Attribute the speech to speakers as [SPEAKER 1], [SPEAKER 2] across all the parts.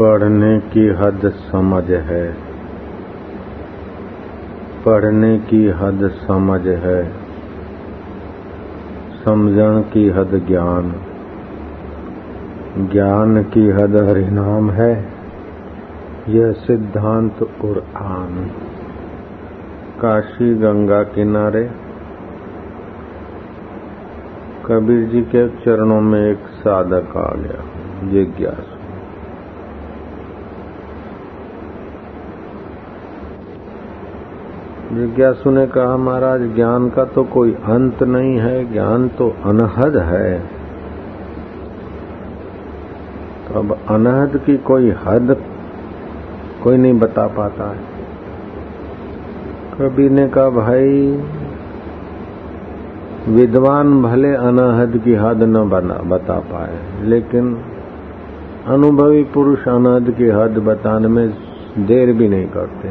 [SPEAKER 1] पढ़ने की हद समझ है पढ़ने की हद समझ है समझण की हद ज्ञान ज्ञान की हद हरिनाम है यह सिद्धांत और आन। काशी गंगा किनारे। कबीर जी के चरणों में एक साधक आ गया, जिज्ञासु। जिज्ञासु ने कहा, महाराज, ज्ञान का तो कोई अंत नहीं है, ज्ञान तो अनहद है। तो अब अनहद की कोई हद कोई नहीं बता पाता है। कबीर ने कहा, भाई, विद्वान भले अनहद की हद न बना, बता पाए, लेकिन अनुभवी पुरुष अनहद की हद बताने में देर भी नहीं करते।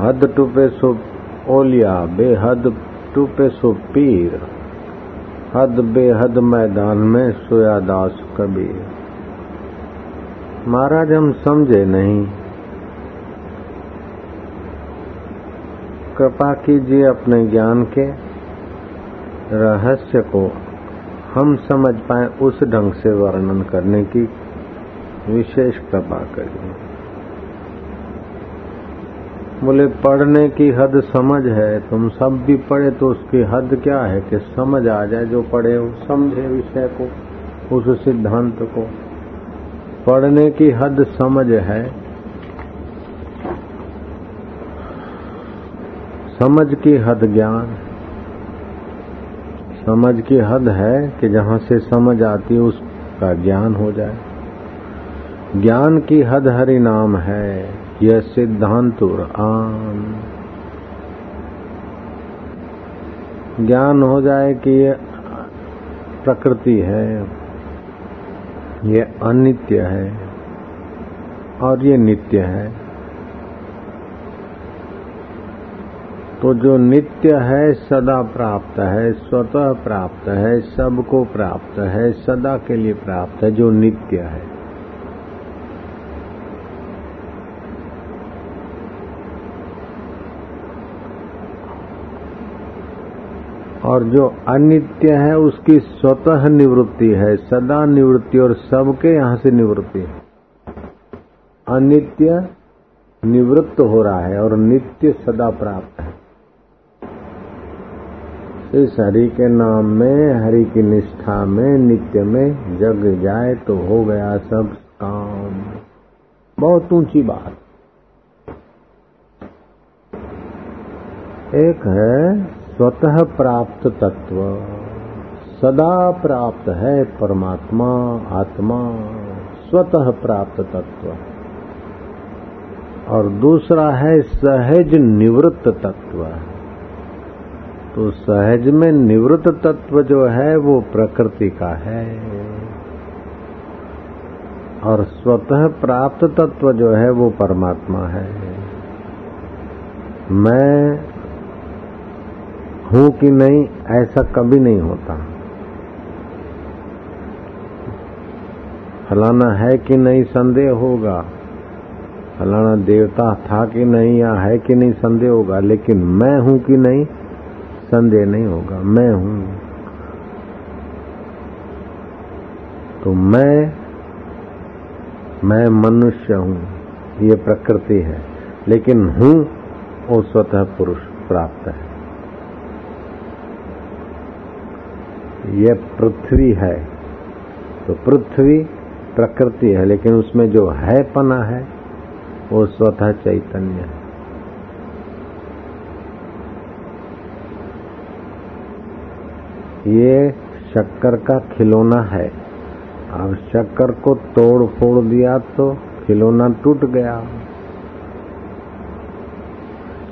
[SPEAKER 1] हद टूपे सो ओलिया, बेहद टूपे सो पीर, हद बेहद मैदान में सोया दास कबीर। महाराज हम समझे नहीं। कृपा कीजिए अपने ज्ञान के रहस्य को हम समझ पाए उस ढंग से वर्णन करने की विशेष कृपा करिए। बोले, पढ़ने की हद समझ है, तुम सब भी पढ़े तो उसकी हद क्या है कि समझ आ जाए, जो पढ़े हो, समझे विषय को, उस सिद्धांत को। पढ़ने की हद समझ है। समझ की हद ज्ञान। समझ की हद है कि जहाँ से समझ आती है, उसका ज्ञान हो जाए। ज्ञान की हद हरि नाम है, यह सिद्धांत आम। ज्ञान हो जाए कि यह प्रकृति है। ये अनित्य है और ये नित्य है। तो जो नित्य है, सदा प्राप्त है, स्वतः प्राप्त है, सबको प्राप्त है, सदा के लिए प्राप्त है, जो नित्य है। और जो अनित्य है उसकी स्वतः निवृत्ति है। सदा निवृत्ति और सबके यहाँ से निवृत्ति है। अनित्य निवृत्त हो रहा है और नित्य सदा प्राप्त है। इस हरि के नाम में, हरि की निष्ठा में, नित्य में जग जाए तो हो गया सब काम। बहुत ऊँची बात। एक है स्वतः प्राप्त तत्व। सदा प्राप्त है परमात्मा, आत्मा, स्वतः प्राप्त तत्व। और दूसरा है सहज निवृत्त तत्व। तो सहज में निवृत्त तत्व जो है, वो प्रकृति का है। और स्वतः प्राप्त तत्व जो है, वो परमात्मा है। मैं हूँ कि नहीं, ऐसा कभी नहीं होता। फलाना है कि नहीं, संदेह होगा। फलाना देवता था कि नहीं, या है कि नहीं, संदेह होगा। लेकिन मैं हूँ कि नहीं, संदेह नहीं होगा। मैं हूँ। तो मैं मैं मनुष्य हूँ। ये प्रकृति है। लेकिन हूँ, वो स्वतः पुरुष प्राप्त है। ये पृथ्वी है तो पृथ्वी प्रकृति है, लेकिन उसमें जो है पना है, वो स्वतः चैतन्य है। ये शक्कर का खिलौना है। अब शक्कर को तोड़ फोड़ दिया तो खिलौना टूट गया।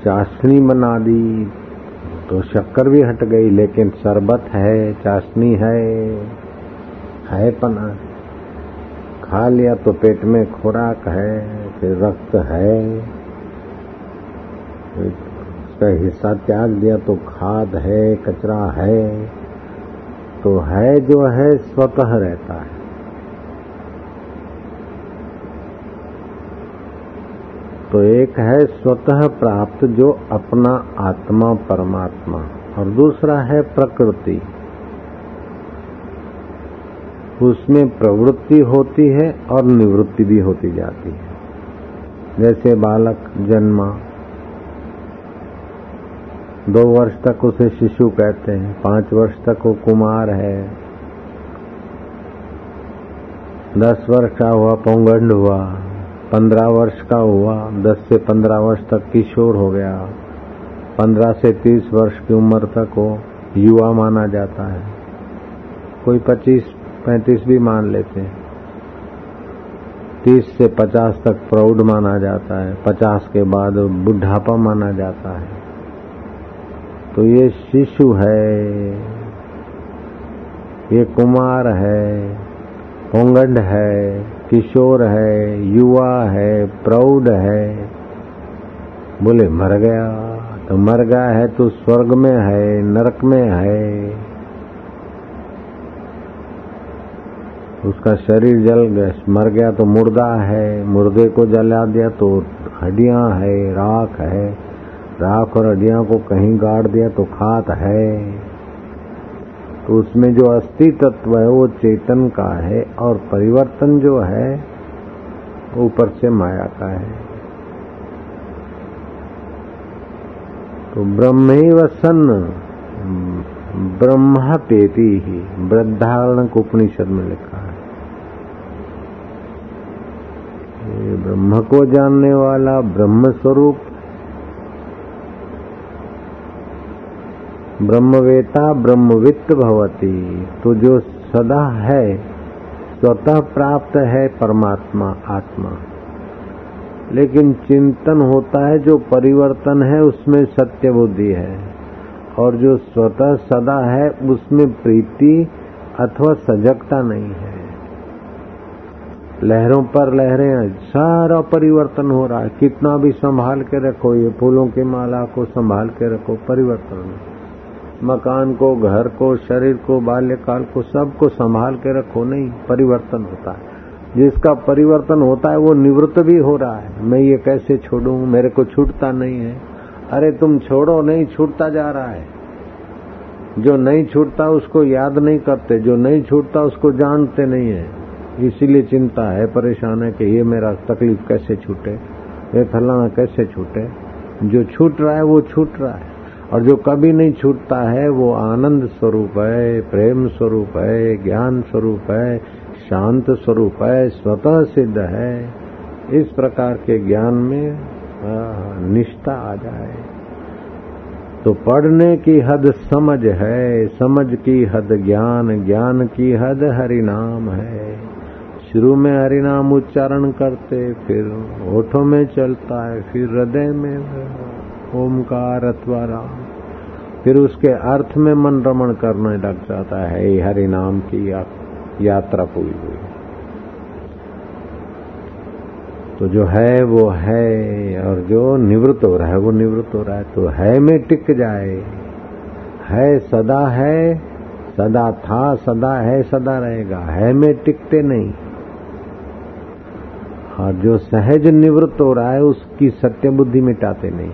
[SPEAKER 1] चाशनी बना दी तो शक्कर भी हट गई, लेकिन शरबत है, चाशनी है है पना। खा लिया तो पेट में खुराक है, फिर रक्त है। उसका हिस्सा त्याग दिया तो खाद है, कचरा है तो है जो है, स्वतः रहता है। तो एक है स्वतः प्राप्त जो अपना आत्मा परमात्मा, और दूसरा है प्रकृति। उसमें प्रवृत्ति होती है और निवृत्ति भी होती जाती है। जैसे बालक जन्मा, दो वर्ष तक उसे शिशु कहते हैं, पाँच वर्ष तक वो कुमार है, दस वर्ष का हुआ, पौगंड हुआ पंद्रह वर्ष का हुआ, दस से पंद्रह वर्ष तक किशोर हो गया। पंद्रह से तीस वर्ष की उम्र तक वो युवा माना जाता है। कोई पच्चीस, पैंतीस भी मान लेते हैं। तीस से पचास तक प्रौढ़ माना जाता है। पचास के बाद बुढ़ापा माना जाता है। तो ये शिशु है, ये कुमार है, पोंगंड है किशोर है, युवा है, प्रौढ़ है। बोले, मर गया? तो मर गया है तो स्वर्ग में है, नरक में है। उसका शरीर जल गया, मर गया तो मुर्दा है, मुर्दे को जला दिया तो हड्डियाँ है, राख है। राख और हड्डियों को कहीं गाड़ दिया तो खात है। तो उसमें जो अस्थि तत्व है, वो चेतन का है और परिवर्तन जो है ऊपर से माया का है। तो ब्रह्म ही वसन ब्रह्म पेती ही, वृद्धारण उपनिषद में लिखा है। ब्रह्म को जानने वाला ब्रह्म स्वरूप ब्रह्मवेता ब्रह्मवित्त भवती। तो जो सदा है, स्वतः प्राप्त है परमात्मा, आत्मा। लेकिन चिंतन होता है, जो परिवर्तन है, उसमें सत्य बुद्धि है। और जो स्वतः सदा है, उसमें प्रीति अथवा सजगता नहीं है। लहरों पर लहरें, सारा परिवर्तन हो रहा है। कितना भी संभाल के रखो, ये फूलों की माला को संभाल के रखो, परिवर्तन। मकान को, घर को, शरीर को, बाल्यकाल को सबको संभाल के रखो, नहीं, परिवर्तन होता है। जिसका परिवर्तन होता है, वो निवृत्त भी हो रहा है। मैं ये कैसे छोड़ू? मेरे को छूटता नहीं है। अरे, तुम छोड़ो, नहीं छूटता जा रहा है। जो नहीं छूटता, उसको याद नहीं करते। जो नहीं छूटता, उसको जानते नहीं है। इसीलिए चिंता है, परेशान है कि ये मेरा तकलीफ़ कैसे छूटे, ये फलाना कैसे छूटे। जो छूट रहा है, वो छूट रहा है। और जो कभी नहीं छूटता है, वो आनंद स्वरूप है, प्रेम स्वरूप है, ज्ञान स्वरूप है, शांत स्वरूप है, स्वतः सिद्ध है। इस प्रकार के ज्ञान में निष्ठा आ जाए। तो पढ़ने की हद समझ है, समझ की हद ज्ञान ज्ञान की हद हरिनाम है। शुरू में हरिनाम उच्चारण करते, फिर होठों में चलता है, फिर हृदय में। ओमकार अथवा राम फिर उसके अर्थ में मन रमण करने लग जाता है हरि नाम की यात्रा पूरी हुई। तो जो है, वो है, और जो निवृत्त हो रहा है, वो निवृत्त हो रहा है। तो है में टिक जाए। है सदा है, सदा था, सदा है, सदा रहेगा। है में टिकते नहीं। और जो सहज निवृत्त हो रहा है, उसकी सत्य बुद्धि मिटाते नहीं।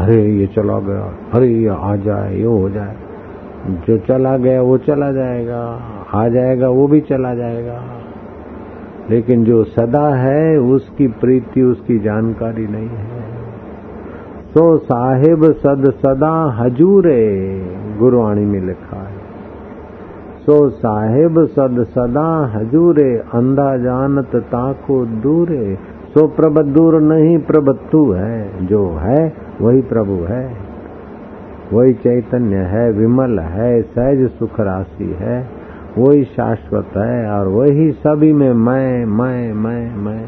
[SPEAKER 1] अरे, ये चला गया। अरे, ये आ जाए, ये हो जाए। जो चला गया, वो चला जाएगा। आ जाएगा, वो भी चला जाएगा। लेकिन जो सदा है, उसकी प्रीति, उसकी जानकारी नहीं है। सो साहिब सद सदा हजूरे, गुरुवाणी में लिखा है। सो साहिब सद सदा हजूरे, अंधा जानत ताको दूरे। सो प्रभ दूर नहीं, प्रभ तू है, जो है वही प्रभु है, वही चैतन्य है, विमल है, सहज सुख राशि है, वही शाश्वत है और वही सभी में मैं मैं मैं मैं।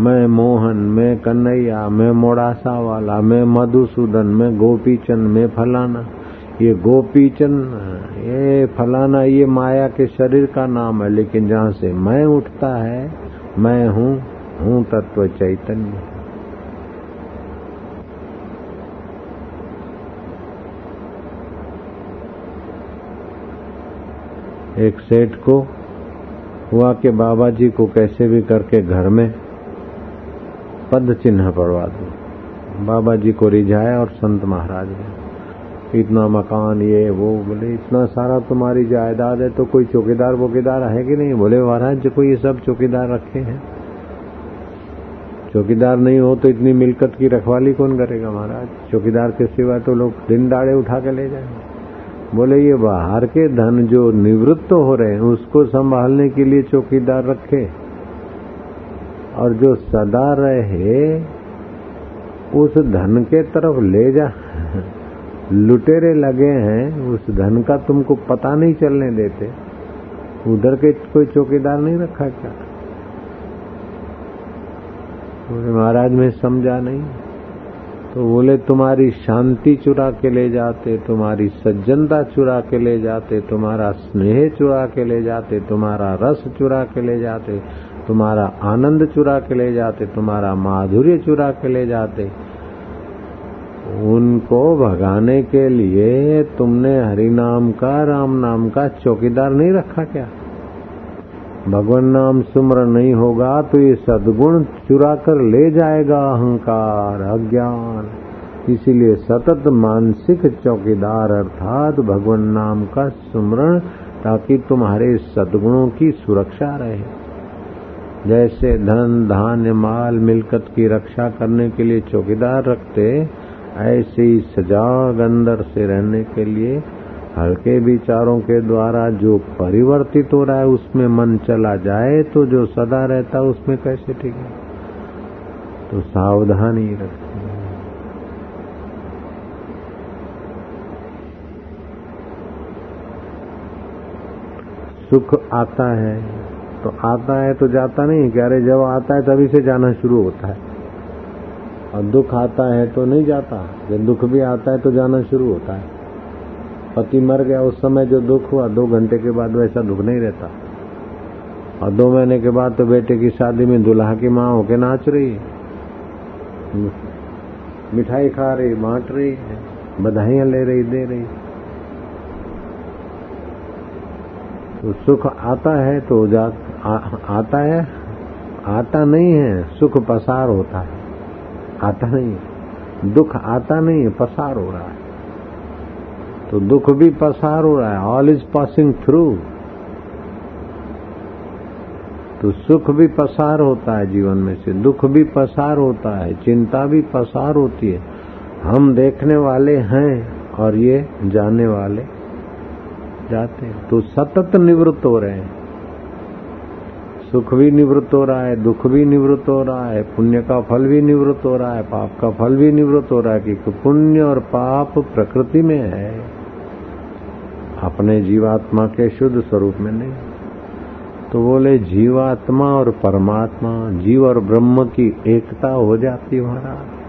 [SPEAKER 1] मैं मोहन, मैं कन्हैया, मैं मोड़ासा वाला मैं मधुसूदन, मैं गोपीचंद, मैं फलाना। ये गोपीचंद, ये फलाना, ये माया के शरीर का नाम है, लेकिन जहाँ से मैं उठता है, मैं हूँ। हूँ तत्व चैतन्य। एक सेठ को, हुआ कि बाबा जी को कैसे भी करके घर में पद चिन्ह पड़वा दो। बाबा जी को रिझाया और संत महाराज ने, इतना मकान ये, वो, बोले, इतना सारा तुम्हारी जायदाद है तो कोई चौकीदार वोकीदार है कि नहीं? बोले, महाराज कोई ये सब चौकीदार रखे हैं। चौकीदार नहीं हो तो इतनी मिलकत की रखवाली कौन करेगा महाराज? चौकीदार के सिवा तो लोग दिन दाड़े उठा के ले जाएँगे। बोले, ये बाहर के धन जो निवृत्त हो रहे हैं, उसको संभालने के लिए चौकीदार रखे। और जो सदा रहे, उस धन के तरफ़ ले जा। लुटेरे लगे हैं, उस धन का तुमको पता नहीं चलने देते। उधर के कोई चौकीदार नहीं रखा क्या? महाराज, में समझा नहीं। तो बोले, तुम्हारी शांति चुरा के ले जाते, तुम्हारी सज्जनता चुरा के ले जाते, तुम्हारा स्नेह चुरा के ले जाते, तुम्हारा रस चुरा के ले जाते, तुम्हारा आनंद चुरा के ले जाते, तुम्हारा माधुर्य चुरा के ले जाते। उनको भगाने के लिए तुमने हरि नाम का, राम नाम का चौकीदार नहीं रखा क्या? भगवान नाम सुमरण नहीं होगा तो ये सदगुण चुरा कर ले जाएगा अहंकार, अज्ञान। इसीलिए सतत मानसिक चौकीदार अर्थात भगवान नाम का सुमरण ताकि तुम्हारे सदगुणों की सुरक्षा रहे। जैसे धन, धान्य, माल, मिलकत की रक्षा करने के लिए चौकीदार रखते, ऐसे ही सजाग अंदर से रहने के लिए हल्के विचारों के द्वारा जो परिवर्तित हो रहा है, उसमें मन चला जाए तो जो सदा रहता है, उसमें कैसे ठीक है? तो सावधानी रखनी सुख आता है तो आता है तो जाता नहीं क्या अरे जब आता है तभी से जाना शुरू होता है। और दुख आता है तो नहीं जाता, जब दुख भी आता है तो जाना शुरू होता है। पति मर गया, उस समय जो दुख हुआ, दो घंटे के बाद वैसा दुख नहीं रहता। और दो महीने के बाद तो बेटे की शादी में दुल्हा की माँ होके नाच रही मिठाई खा रही, बांट रही है, बधाइयाँ ले रही, दे रही तो सुख आता है तो जा आता है, आता नहीं है, सुख पसार होता है। आता नहीं है। दुख आता नहीं है, पसार हो रहा है। तो दुख भी पसार हो रहा है। ऑल इज़ पासिंग थ्रू तो सुख भी पसार होता है जीवन में से। दुख भी पसार होता है। चिंता भी पसार होती है। हम देखने वाले हैं और ये जाने वाले जाते हैं। तो सतत निवृत्त हो रहे हैं। सुख भी निवृत्त हो रहा है, दुख भी निवृत्त हो रहा है, पुण्य का फल भी निवृत्त हो रहा है, पाप का फल भी निवृत्त हो रहा है क्योंकि पुण्य और पाप प्रकृति में है। अपने जीवात्मा के शुद्ध स्वरूप में नहीं। तो बोले, जीवात्मा और परमात्मा, जीव और ब्रह्म की एकता हो जाती महाराज।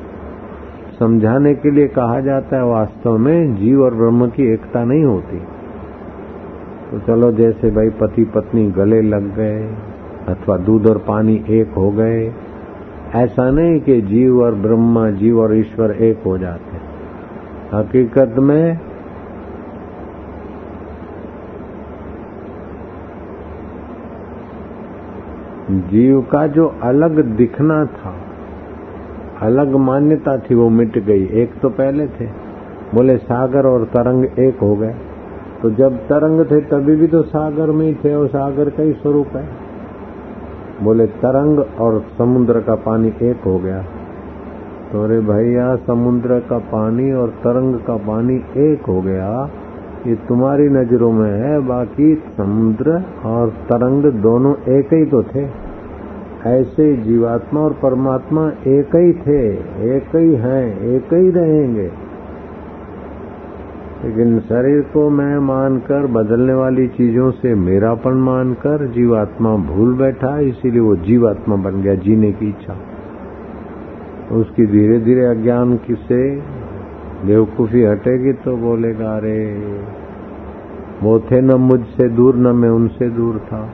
[SPEAKER 1] समझाने के लिए कहा जाता है, वास्तव में जीव और ब्रह्म की एकता नहीं होती। तो चलो, जैसे भाई पति पत्नी गले लग गए, अथवा दूध और पानी एक हो गए, ऐसा नहीं कि जीव और ब्रह्म, जीव और ईश्वर एक हो जाते। हकीकत में जीव का जो अलग दिखना था, अलग मान्यता थी, वो मिट गई। एक तो पहले थे। बोले, सागर और तरंग एक हो गए। तो जब तरंग थे, तभी भी तो सागर में ही थे, और सागर का ही स्वरूप है। बोले, तरंग और समुद्र का पानी एक हो गया। तो अरे भैया, समुद्र का पानी और तरंग का पानी एक हो गया। ये तुम्हारी नज़रों में है, बाकी समुद्र और तरंग दोनों एक ही तो थे। ऐसे जीवात्मा और परमात्मा एक ही थे, एक ही हैं, एक ही रहेंगे। लेकिन शरीर को मैं मानकर, बदलने वाली चीज़ों से मेरापन मानकर, जीवात्मा भूल बैठा, इसीलिए वो जीवात्मा बन गया जीने की इच्छा। उसकी धीरे धीरे अज्ञान से बेवकूफ़ी हटेगी तो बोलेगा, अरे, वो थे न मुझसे दूर, न मैं उनसे दूर था।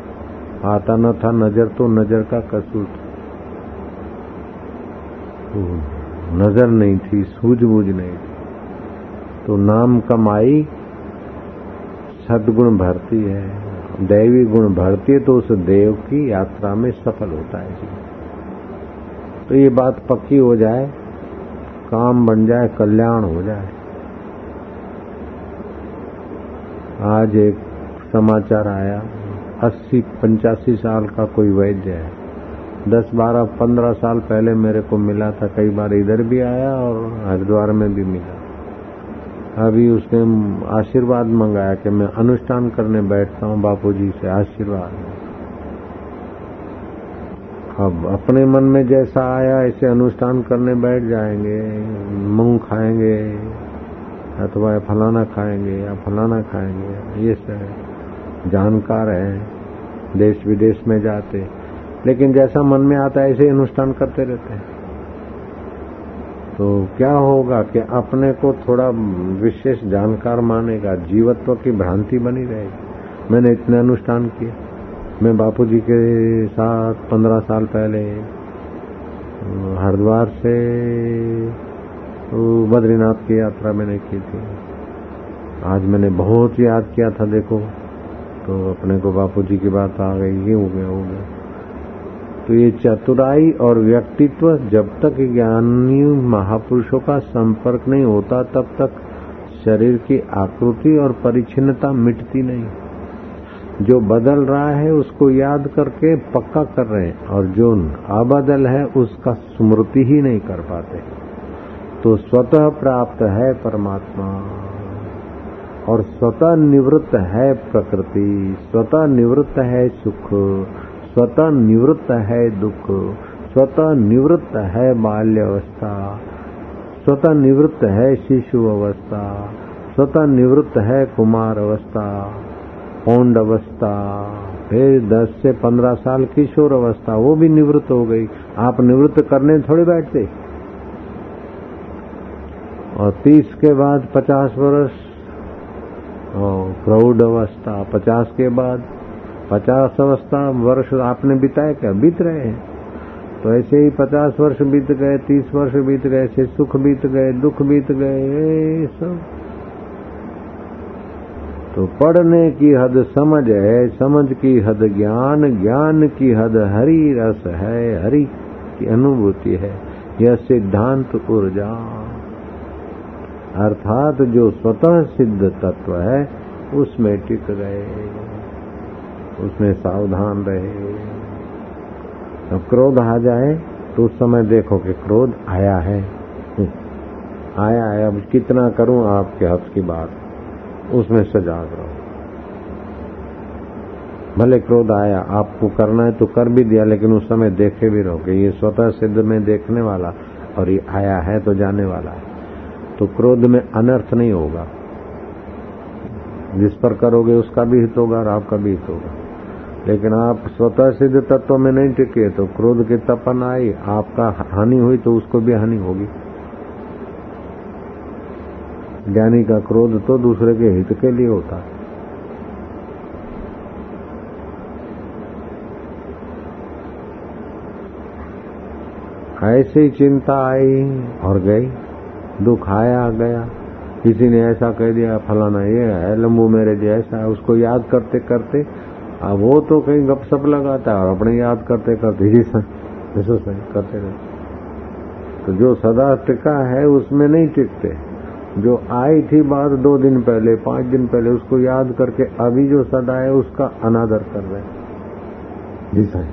[SPEAKER 1] आता न था, नज़र तो नज़र का कसूर था। नज़र नहीं थी, सूझबूझ नहीं थी। तो नाम कमाई, सदगुण भरती है। दैवी गुण भरती है तो उस देव की यात्रा में सफल होता है तो ये बात पक्की हो जाए, काम बन जाए, कल्याण हो जाए। आज एक समाचार आया। अस्सी, पंचासी साल का कोई वैद्य है। दस, बारह, पंद्रह साल पहले मेरे को मिला था, कई बार इधर भी आया और हरिद्वार में भी मिला। अभी उसने आशीर्वाद मंगाया कि मैं अनुष्ठान करने बैठता हूँ बापू जी से आशीर्वाद। अब अपने मन में जैसा आया, ऐसे अनुष्ठान करने बैठ जाएँगे, मूंग खाएँगे, अथवा फलाना खाएँगे या फलाना खाएँगे, ये सब जानकार है देश विदेश में जाते। लेकिन जैसा मन में आता है, ऐसे अनुष्ठान करते रहते हैं। तो क्या होगा कि अपने को थोड़ा विशेष जानकार मानेगा, जीवत्व की भ्रांति बनी रहेगी। मैंने इतने अनुष्ठान किए। मैं बापू जी के साथ पंद्रह साल पहले, हरिद्वार से बद्रीनाथ की यात्रा मैंने की थी। आज मैंने बहुत याद किया था, देखो। तो अपने को बापू जी की बात आ गई, ये हो गया हो गया। तो ये चतुराई और व्यक्तित्व जब तक ज्ञानी महापुरुषों का संपर्क नहीं होता, तब तक शरीर की आकृति और परिचिनता मिटती नहीं। जो बदल रहा है, उसको याद करके पक्का कर रहे हैं, और जो अबदल है, उसका स्मृति ही नहीं कर पाते। तो स्वतः प्राप्त है परमात्मा। और स्वतः निवृत्त है प्रकृति, स्वतः निवृत्त है सुख, स्वतः निवृत्त है दुख, स्वतः निवृत्त है बाल्य अवस्था स्वतः निवृत्त है शिशु अवस्था, स्वतः निवृत्त है कुमार अवस्था पौंड अवस्था, फिर 10 से 15 साल किशोर अवस्था, वो भी निवृत्त हो गई। आप निवृत्त करने थोड़ी बैठते। और तीस के बाद पचास वर्ष प्रौढ़ अवस्था, पचास के बाद, पचास अवस्था वर्ष आपने बिताए क्या? बीत रहे हैं। तो ऐसे ही पचास वर्ष बीत गए, तीस वर्ष बीत गए, ऐसे सुख बीत गए, दुख बीत गए सब। तो पढ़ने की हद समझ है, समझ की हद ज्ञान ज्ञान की हद हरि रस है, हरि की अनुभूति है। यह सिद्धांत ऊर्जा। अर्थात जो स्वतः सिद्ध तत्व है, उसमें टिक रहे, उसमें सावधान रहे। अब क्रोध आ जाए तो उस समय देखो कि क्रोध आया है। आया है, अब कितना करूँ आपके हक की बात? उसमें सजाग रहो। भले क्रोध आया, आपको करना है तो कर भी दिया, लेकिन उस समय देखे भी रहो कि ये स्वतः सिद्ध में देखने वाला और ये आया है तो जाने वाला है। तो क्रोध में अनर्थ नहीं होगा। जिस पर करोगे उसका भी हित होगा और आपका भी हित होगा। लेकिन आप स्वतः सिद्ध तत्व में नहीं टिके तो क्रोध की तपन आई, आपका हानि हुई तो उसको भी हानि होगी। ज्ञानी का क्रोध तो दूसरे के हित के लिए होता। है ऐसी चिंता आई और गई। दुख आया, गया। किसी ने ऐसा कह दिया, फलाना ये है लंबू मेरे जैसा है, उसको याद करते करते, अब वो तो कहीं गपसप लगाता है, और अपने याद करते करते ही ऐसा करते रहते। तो जो सदा टिका है, उसमें नहीं टिकते। जो आई थी बात दो दिन पहले, पाँच दिन पहले, उसको याद करके अभी जो सदा है, उसका अनादर कर रहे जी सही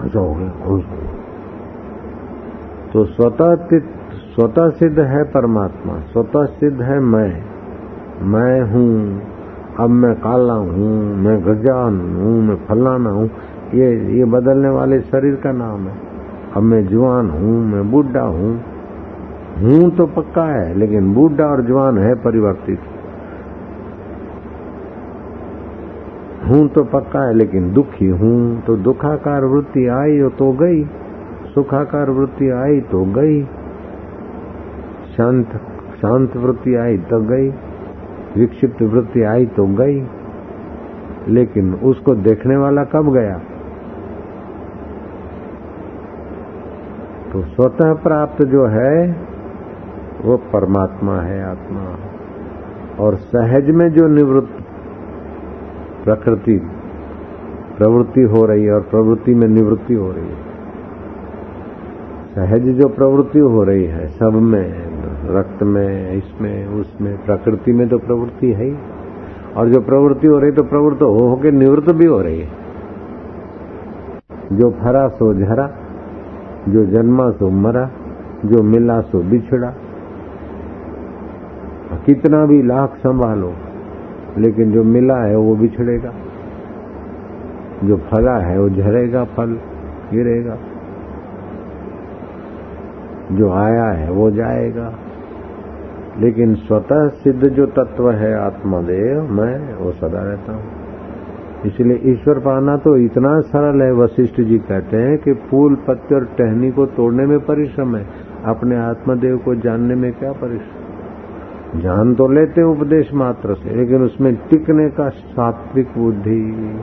[SPEAKER 1] अच्छा हो गया तो स्वतः स्वतः सिद्ध है परमात्मा, स्वतः सिद्ध है मैं। मैं हूँ, अब मैं काला हूँ, मैं गजान हूँ, मैं फलाना हूँ। ये ये बदलने वाले शरीर का नाम है। अब मैं जवान हूँ, मैं बूढ़ा हूँ। हूँ तो पक्का है, लेकिन बूढ़ा और जवान है परिवर्तित। हूँ तो पक्का है, लेकिन दुखी हूँ। तो दुखाकार वृत्ति आई तो गई। सुखाकार वृत्ति आई तो गई। शांत शांत वृत्ति आई तो गई, विक्षिप्त वृत्ति आई तो गई, लेकिन उसको देखने वाला कब गया? तो स्वतः प्राप्त जो है, वो परमात्मा है, आत्मा। और सहज में जो निवृत्त प्रकृति, प्रवृत्ति हो रही है और प्रवृत्ति में निवृत्ति हो रही है। सहज जो प्रवृत्ति हो रही है, सब में रक्त में, इसमें, उसमें, प्रकृति में तो प्रवृत्ति है ही। और जो प्रवृत्ति हो रही तो प्रवृत्त हो होके निवृत्त भी हो रही है। जो फरा सो झरा, जो जन्मा सो मरा, जो मिला सो बिछड़ा। कितना भी लाख संभालो, लेकिन जो मिला है वो बिछड़ेगा। जो फला है वो झरेगा, फल गिरेगा। जो आया है वो जाएगा। लेकिन स्वतः सिद्ध जो तत्व है आत्मदेव, मैं वो सदा रहता हूँ। इसलिए ईश्वर पाना तो इतना सरल है, वशिष्ठ जी कहते हैं कि फूल, पत्ते और टहनी को तोड़ने में परिश्रम है। अपने आत्मदेव को जानने में क्या परिश्रम? जान तो लेते उपदेश मात्र से, लेकिन उसमें टिकने का सात्विक बुद्धि,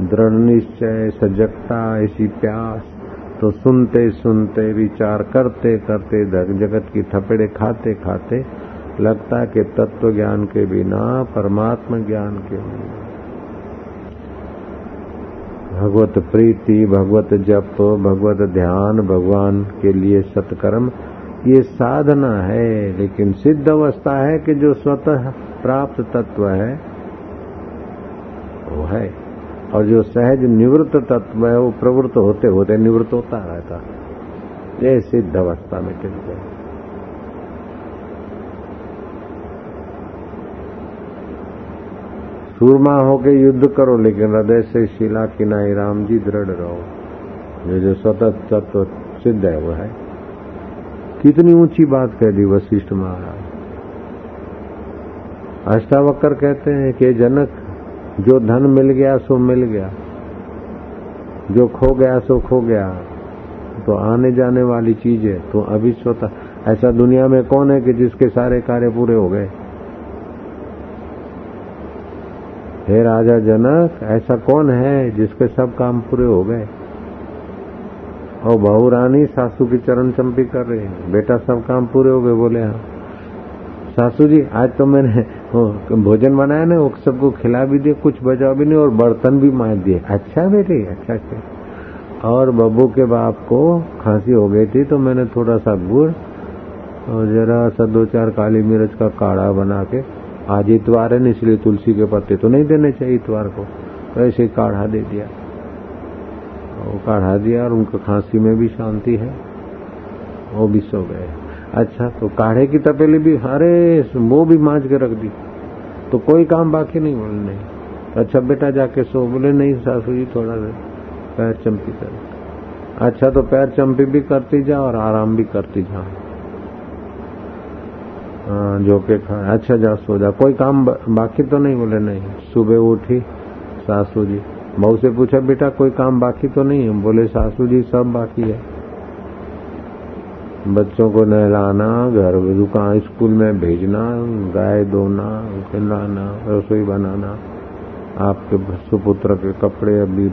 [SPEAKER 1] दृढ़ निश्चय, सजगता, ऐसी प्यास तो सुनते सुनते, विचार करते करते जगत की थपेड़े खाते खाते, लगता है कि तत्व ज्ञान के बिना, परमात्मा ज्ञान के बिना। भगवत प्रीति, भगवत जप, भगवत ध्यान, भगवान के लिए सत्कर्म, ये साधना है, लेकिन सिद्ध अवस्था है कि जो स्वतः प्राप्त तत्व है, वो है। और जो सहज निवृत्त तत्व है, वो प्रवृत्त होते होते निवृत्त होता रहता ये सिद्ध अवस्था में टिक गए सूरमा होके युद्ध करो, लेकिन हृदय से शिला किनाई राम जी दृढ़ रहो। ये जो सतत तत्व सिद्ध है, वो है। कितनी ऊँची बात कह दी वशिष्ठ महाराज। अष्टावक्र कहते हैं कि जनक जो धन मिल गया, सो मिल गया। जो खो गया, सो खो गया। तो आने जाने वाली चीज़ है तो अभी स्वतः, ऐसा दुनिया में कौन है कि जिसके सारे कार्य पूरे हो गए? हे राजा जनक, ऐसा कौन है जिसके सब काम पूरे हो गए? और बहू रानी सासू की चरण चंपी कर रही है। बेटा, सब काम पूरे हो गए? बोले हाँ। सासू जी आज तो मैंने भोजन बनाया ना, वो सबको खिला भी दिया, कुछ बचा भी नहीं, और बर्तन भी मार दिए। अच्छा बेटे अच्छा अच्छा। और बब्बू के बाप को खांसी हो गई थी तो मैंने थोड़ा सा गुड़ और जरा सा दो चार काली मिर्च का काढ़ा बना के, आज इतवार है इसलिए तुलसी के पत्ते तो नहीं देने चाहिए इतवार को तो काढ़ा दे दिया। वो काढ़ा दिया और उनको खांसी में भी शांति है, वो भी सो गए। अच्छा तो काढ़े की तपेली भी, अरे, वो भी मांझ के रख दी। तो कोई काम बाकी नहीं बोले नहीं। अच्छा बेटा जाके सो। बोले, नहीं सासू जी, थोड़ा पैर चंपी कर। अच्छा तो पैर चंपी भी करती जा और आराम भी करती जा। जो के खा अच्छा जा, सो जा। कोई काम बाकी तो नहीं? बोले, नहीं। सुबह उठी, सासू जी। बहू से पूछा, बेटा, कोई काम बाकी तो नहीं? है बोले, सासू जी, सब बाकी है। बच्चों को नहलाना, घर दुकान, स्कूल में भेजना, गाय धोना, खिलाना, रसोई बनाना, आपके सुपुत्र के कपड़े अभी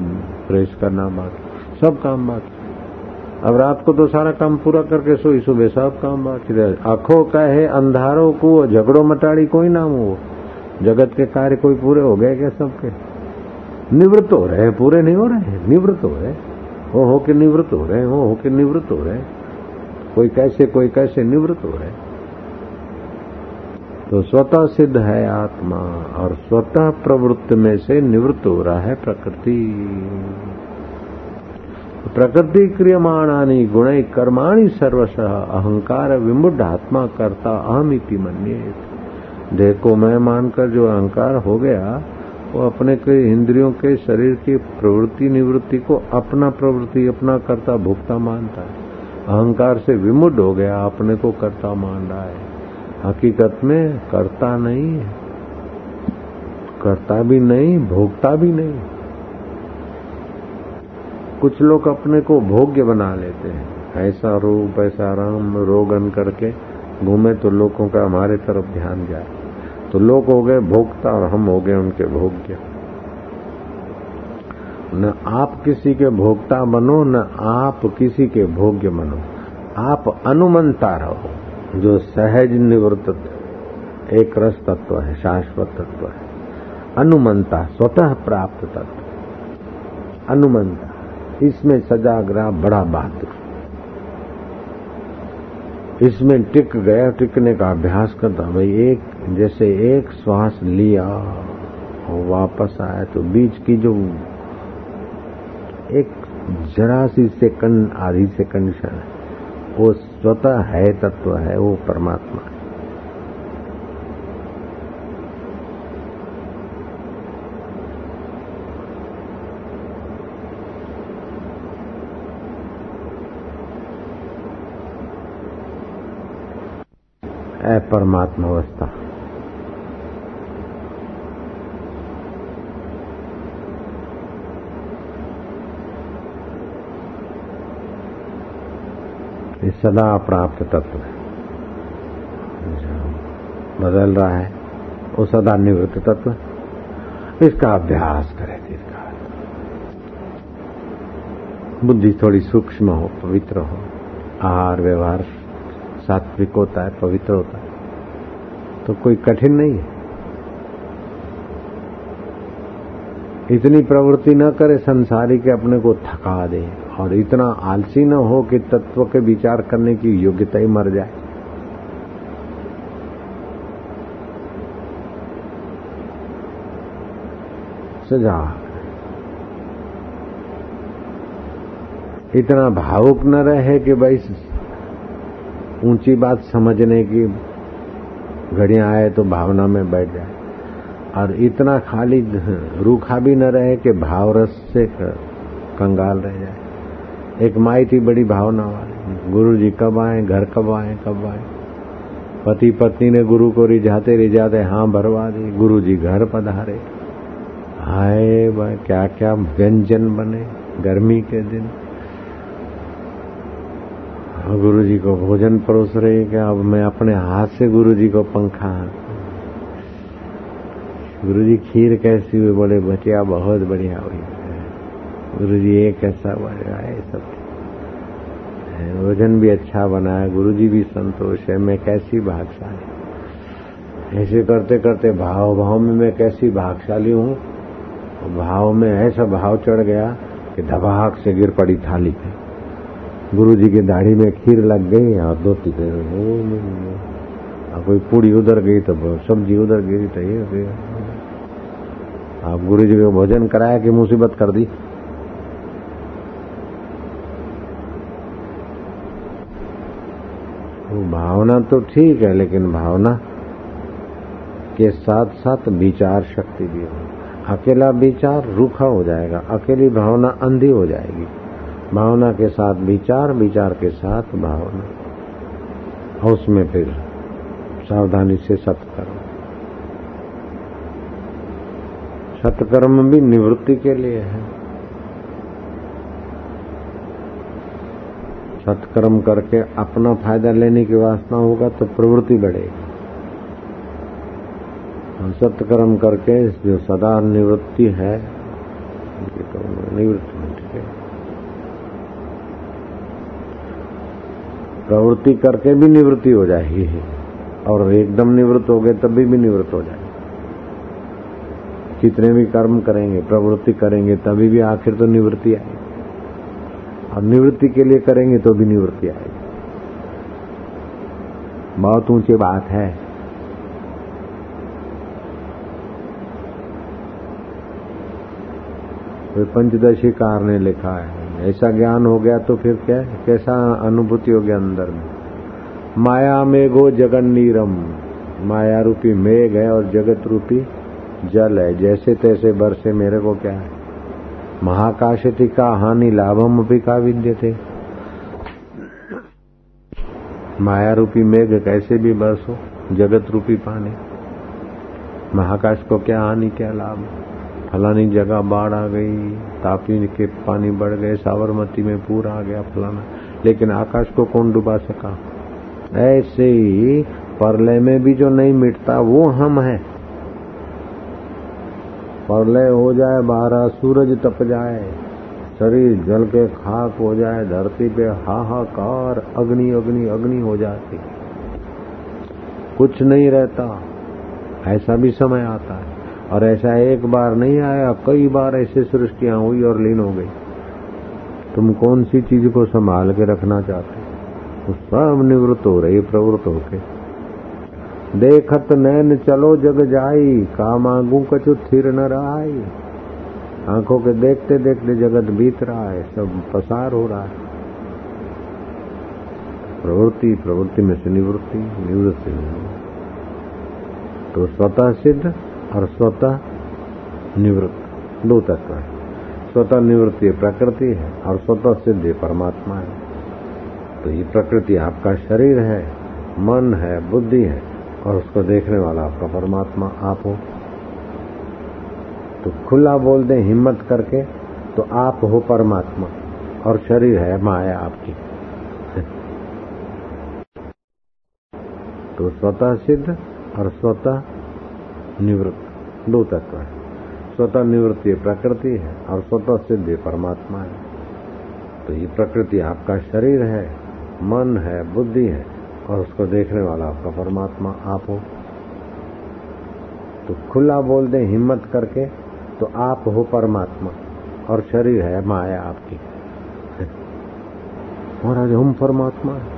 [SPEAKER 1] प्रेस करना बाकी सब काम बाकी अब रात को तो सारा काम पूरा करके सोई सुबह, सब काम बाकी रहे आँखों का है, अंधारों को, झगड़ो मटाड़ी कोई नाम हो। जगत के कार्य कोई पूरे हो गए क्या सबके? निवृत्त हो रहे पूरे नहीं हो रहे? निवृत्त हो रहे हो। हो के निवृत्त हो रहे हो हो के निवृत्त हो रहे कोई कैसे कोई कैसे निवृत्त हो रहे। तो स्वतः सिद्ध है आत्मा, और स्वतः प्रवृत्ति में से निवृत्त हो रहा है प्रकृति। प्रकृति क्रियमाणानी गुण कर्माणी सर्वश, अहंकार विमुड आत्मा करता अहमिति मन्ये देह को मैं मानकर जो अहंकार हो गया, वो अपने के इंद्रियों के शरीर की प्रवृत्ति निवृत्ति को अपना प्रवृत्ति, अपना करता भुगता मानता है। अहंकार से विमुड हो गया अपने को कर्ता मान रहा है। हकीकत में करता नहीं है। करता भी नहीं भोगता भी नहीं। कुछ लोग अपने को भोग्य बना लेते हैं। ऐसा रूप, ऐसा राम, रोगन करके घूमे तो लोगों का हमारे तरफ़ ध्यान जाए। तो लोग हो गए भोगता और हम हो गए उनके भोग्य। न आप किसी के भोक्ता बनो, न आप किसी के भोग्य बनो। आप अनुमंता रहो, जो सहज निवृत्त एक रस तत्व है, शाश्वत तत्व है। अनुमंता, स्वतः प्राप्त तत्व अनुमंता, इसमें सजाग्रह बड़ा बहादुर। इसमें टिक गया, टिकने का अभ्यास करता भाई, एक, जैसे एक श्वास लिया, वापस आया तो बीच की जो एक जरा सी सेकंड, आधी सेकंड क्षण वो स्वतः है, तत्व है, वो परमात्मा है। परमात्मा अवस्था ये सदा प्राप्त तत्व। है बदल रहा है, वो सदा निवृत्त तत्व। इसका अभ्यास करें दीर्घकाल। बुद्धि थोड़ी सूक्ष्म हो, पवित्र हो। आहार व्यवहार सात्विक होता है, पवित्र होता है। तो कोई कठिन नहीं है। इतनी प्रवृत्ति न करे, संसारी के अपने को थका दे। और इतना आलसी न हो कि तत्व के विचार करने की योग्यता ही मर जाए। सजा। इतना भावुक न रहे कि भाई ऊँची बात समझने की घड़ियाँ आए तो भावना में बैठ जाए। और इतना खाली रूखा भी न रहे कि भाव रस से कंगाल रह जाए। एक माई थी बड़ी भावना वाली। गुरु जी कब आए, घर कब आए कब आए। पति पत्नी ने गुरु को रिझाते रिझाते हाँ भरवा दी, गुरु जी घर पधारे। हाय क्या क्या व्यंजन बने गर्मी के दिन। गुरु जी को भोजन परोस रही कि अब मैं अपने हाथ से गुरु जी को पंखा गुरु जी खीर कैसी हुई, बोले बचिया बहुत बढ़िया हुई। गुरु जी ये कैसा बना है सब। भोजन भी अच्छा बना है गुरु जी भी संतोष है, मैं कैसी भागशाली। ऐसे करते करते भाव भाव में मैं कैसी भागशाली हूँ? भाव में ऐसा भाव चढ़ गया कि धबाक से गिर पड़ी थाली पे। गुरु जी की दाढ़ी में खीर लग गई और दो टीके कोई पूड़ी उधर गई तो सब्ज़ी उधर गई तो ये आप गुरु जी को भोजन कराया कि मुसीबत कर दी? भावना तो ठीक है, लेकिन भावना के साथ साथ विचार शक्ति भी हो। अकेला विचार रूखा हो जाएगा, अकेली भावना अंधी हो जाएगी। भावना के साथ विचार विचार के साथ भावना। और उसमें फिर सावधानी से सत्कर्म। सत्कर्म भी निवृत्ति के लिए है। सत्कर्म करके अपना फ़ायदा लेने की वासना होगा तो प्रवृत्ति बढ़ेगी। सत्कर्म करके जो सदा निवृत्ति है निवृत्ति ठीक है। प्रवृत्ति करके भी निवृत्ति हो जाएगी और एकदम निवृत्त हो गए तब भी, भी निवृत्त हो जाएगी। कितने भी कर्म करेंगे प्रवृत्ति करेंगे तभी भी आखिर तो निवृत्ति आएगी। और निवृत्ति के लिए करेंगे तो भी निवृत्ति आएगी। बहुत ऊँची बात है। पंचदशी कार ने लिखा है, ऐसा ज्ञान हो गया तो फिर क्या कैसा अनुभूति हो गया अंदर में? माया मेघो जगन नीरम माया रूपी मेघ है और जगत रूपी जल है, जैसे तैसे बरसे मेरे को क्या है? महाकाशति का हानि लाभम भी का विद्य थे माया रूपी मेघ कैसे भी बरसो जगत रूपी पानी। महाकाश को क्या हानि, क्या लाभ? फलानी जगह बाढ़ आ गई, तापी के पानी बढ़ गए, साबरमती में पूरा आ गया फलाना। लेकिन आकाश को कौन डुबा सका? ऐसे ही परलय में भी जो नहीं मिटता, वो हम है। परलय हो जाए, बारह सूरज तप जाए, शरीर जल के खाक हो जाए, धरती पे हाहाकार, अग्नि अग्नि अग्नि हो जाती। कुछ नहीं रहता, ऐसा भी समय आता है। और ऐसा एक बार नहीं आया, कई बार ऐसे सृष्टियाँ हुई और लीन हो गई। तुम कौन सी चीज़ को संभाल के रखना चाहते हो? सब निवृत्त हो रही, प्रवृत्त होके। देखत नैन चलो जग जाई, का मांगू कछु थिर न रहाई आँखों के देखते देखते जगत बीत रहा है, सब पसार हो रहा है। प्रवृत्ति प्रवृत्ति में से निवृत्ति निवृत्ति में तो स्वतः सिद्ध और स्वतः निवृत्त, दो तत्व है। स्वतः निवृत्ति प्रकृति है और स्वतः सिद्ध परमात्मा है। तो ये प्रकृति आपका शरीर है, मन है, बुद्धि है। और उसको देखने वाला आपका परमात्मा आप हो। तो खुला बोल दे, हिम्मत करके तो आप हो परमात्मा और शरीर है माया आपकी। तो स्वतः सिद्ध और स्वतः निवृत्त, दो तत्व है। स्वतः निवृत्ति प्रकृति है और स्वतः सिद्ध परमात्मा है। तो ये प्रकृति आपका शरीर है, मन है, बुद्धि है। और उसको देखने वाला आपका परमात्मा आप हो। तो खुला बोल दे, हिम्मत करके तो आप हो परमात्मा। और शरीर है माया आपकी। महाराज, हम परमात्मा है।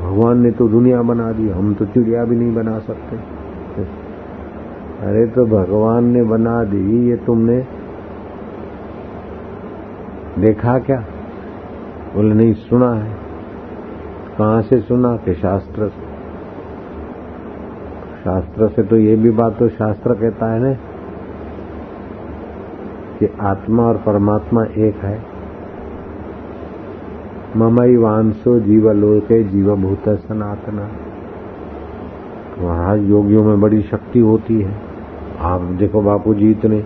[SPEAKER 1] भगवान ने तो दुनिया बना दी, हम तो चिड़िया भी नहीं बना सकते। अरे तो भगवान ने बना दी, ये तुमने देखा क्या? बोले, नहीं, सुना है। कहाँ से सुना कि शास्त्र से? शास्त्र से तो ये भी बात तो शास्त्र कहता है ना, कि आत्मा और परमात्मा एक है। ममई वांसो जीव जीवलोके जीवभूत सनातना। वहाँ योगियों में बड़ी शक्ति होती है। आप देखो बापू जी इतने,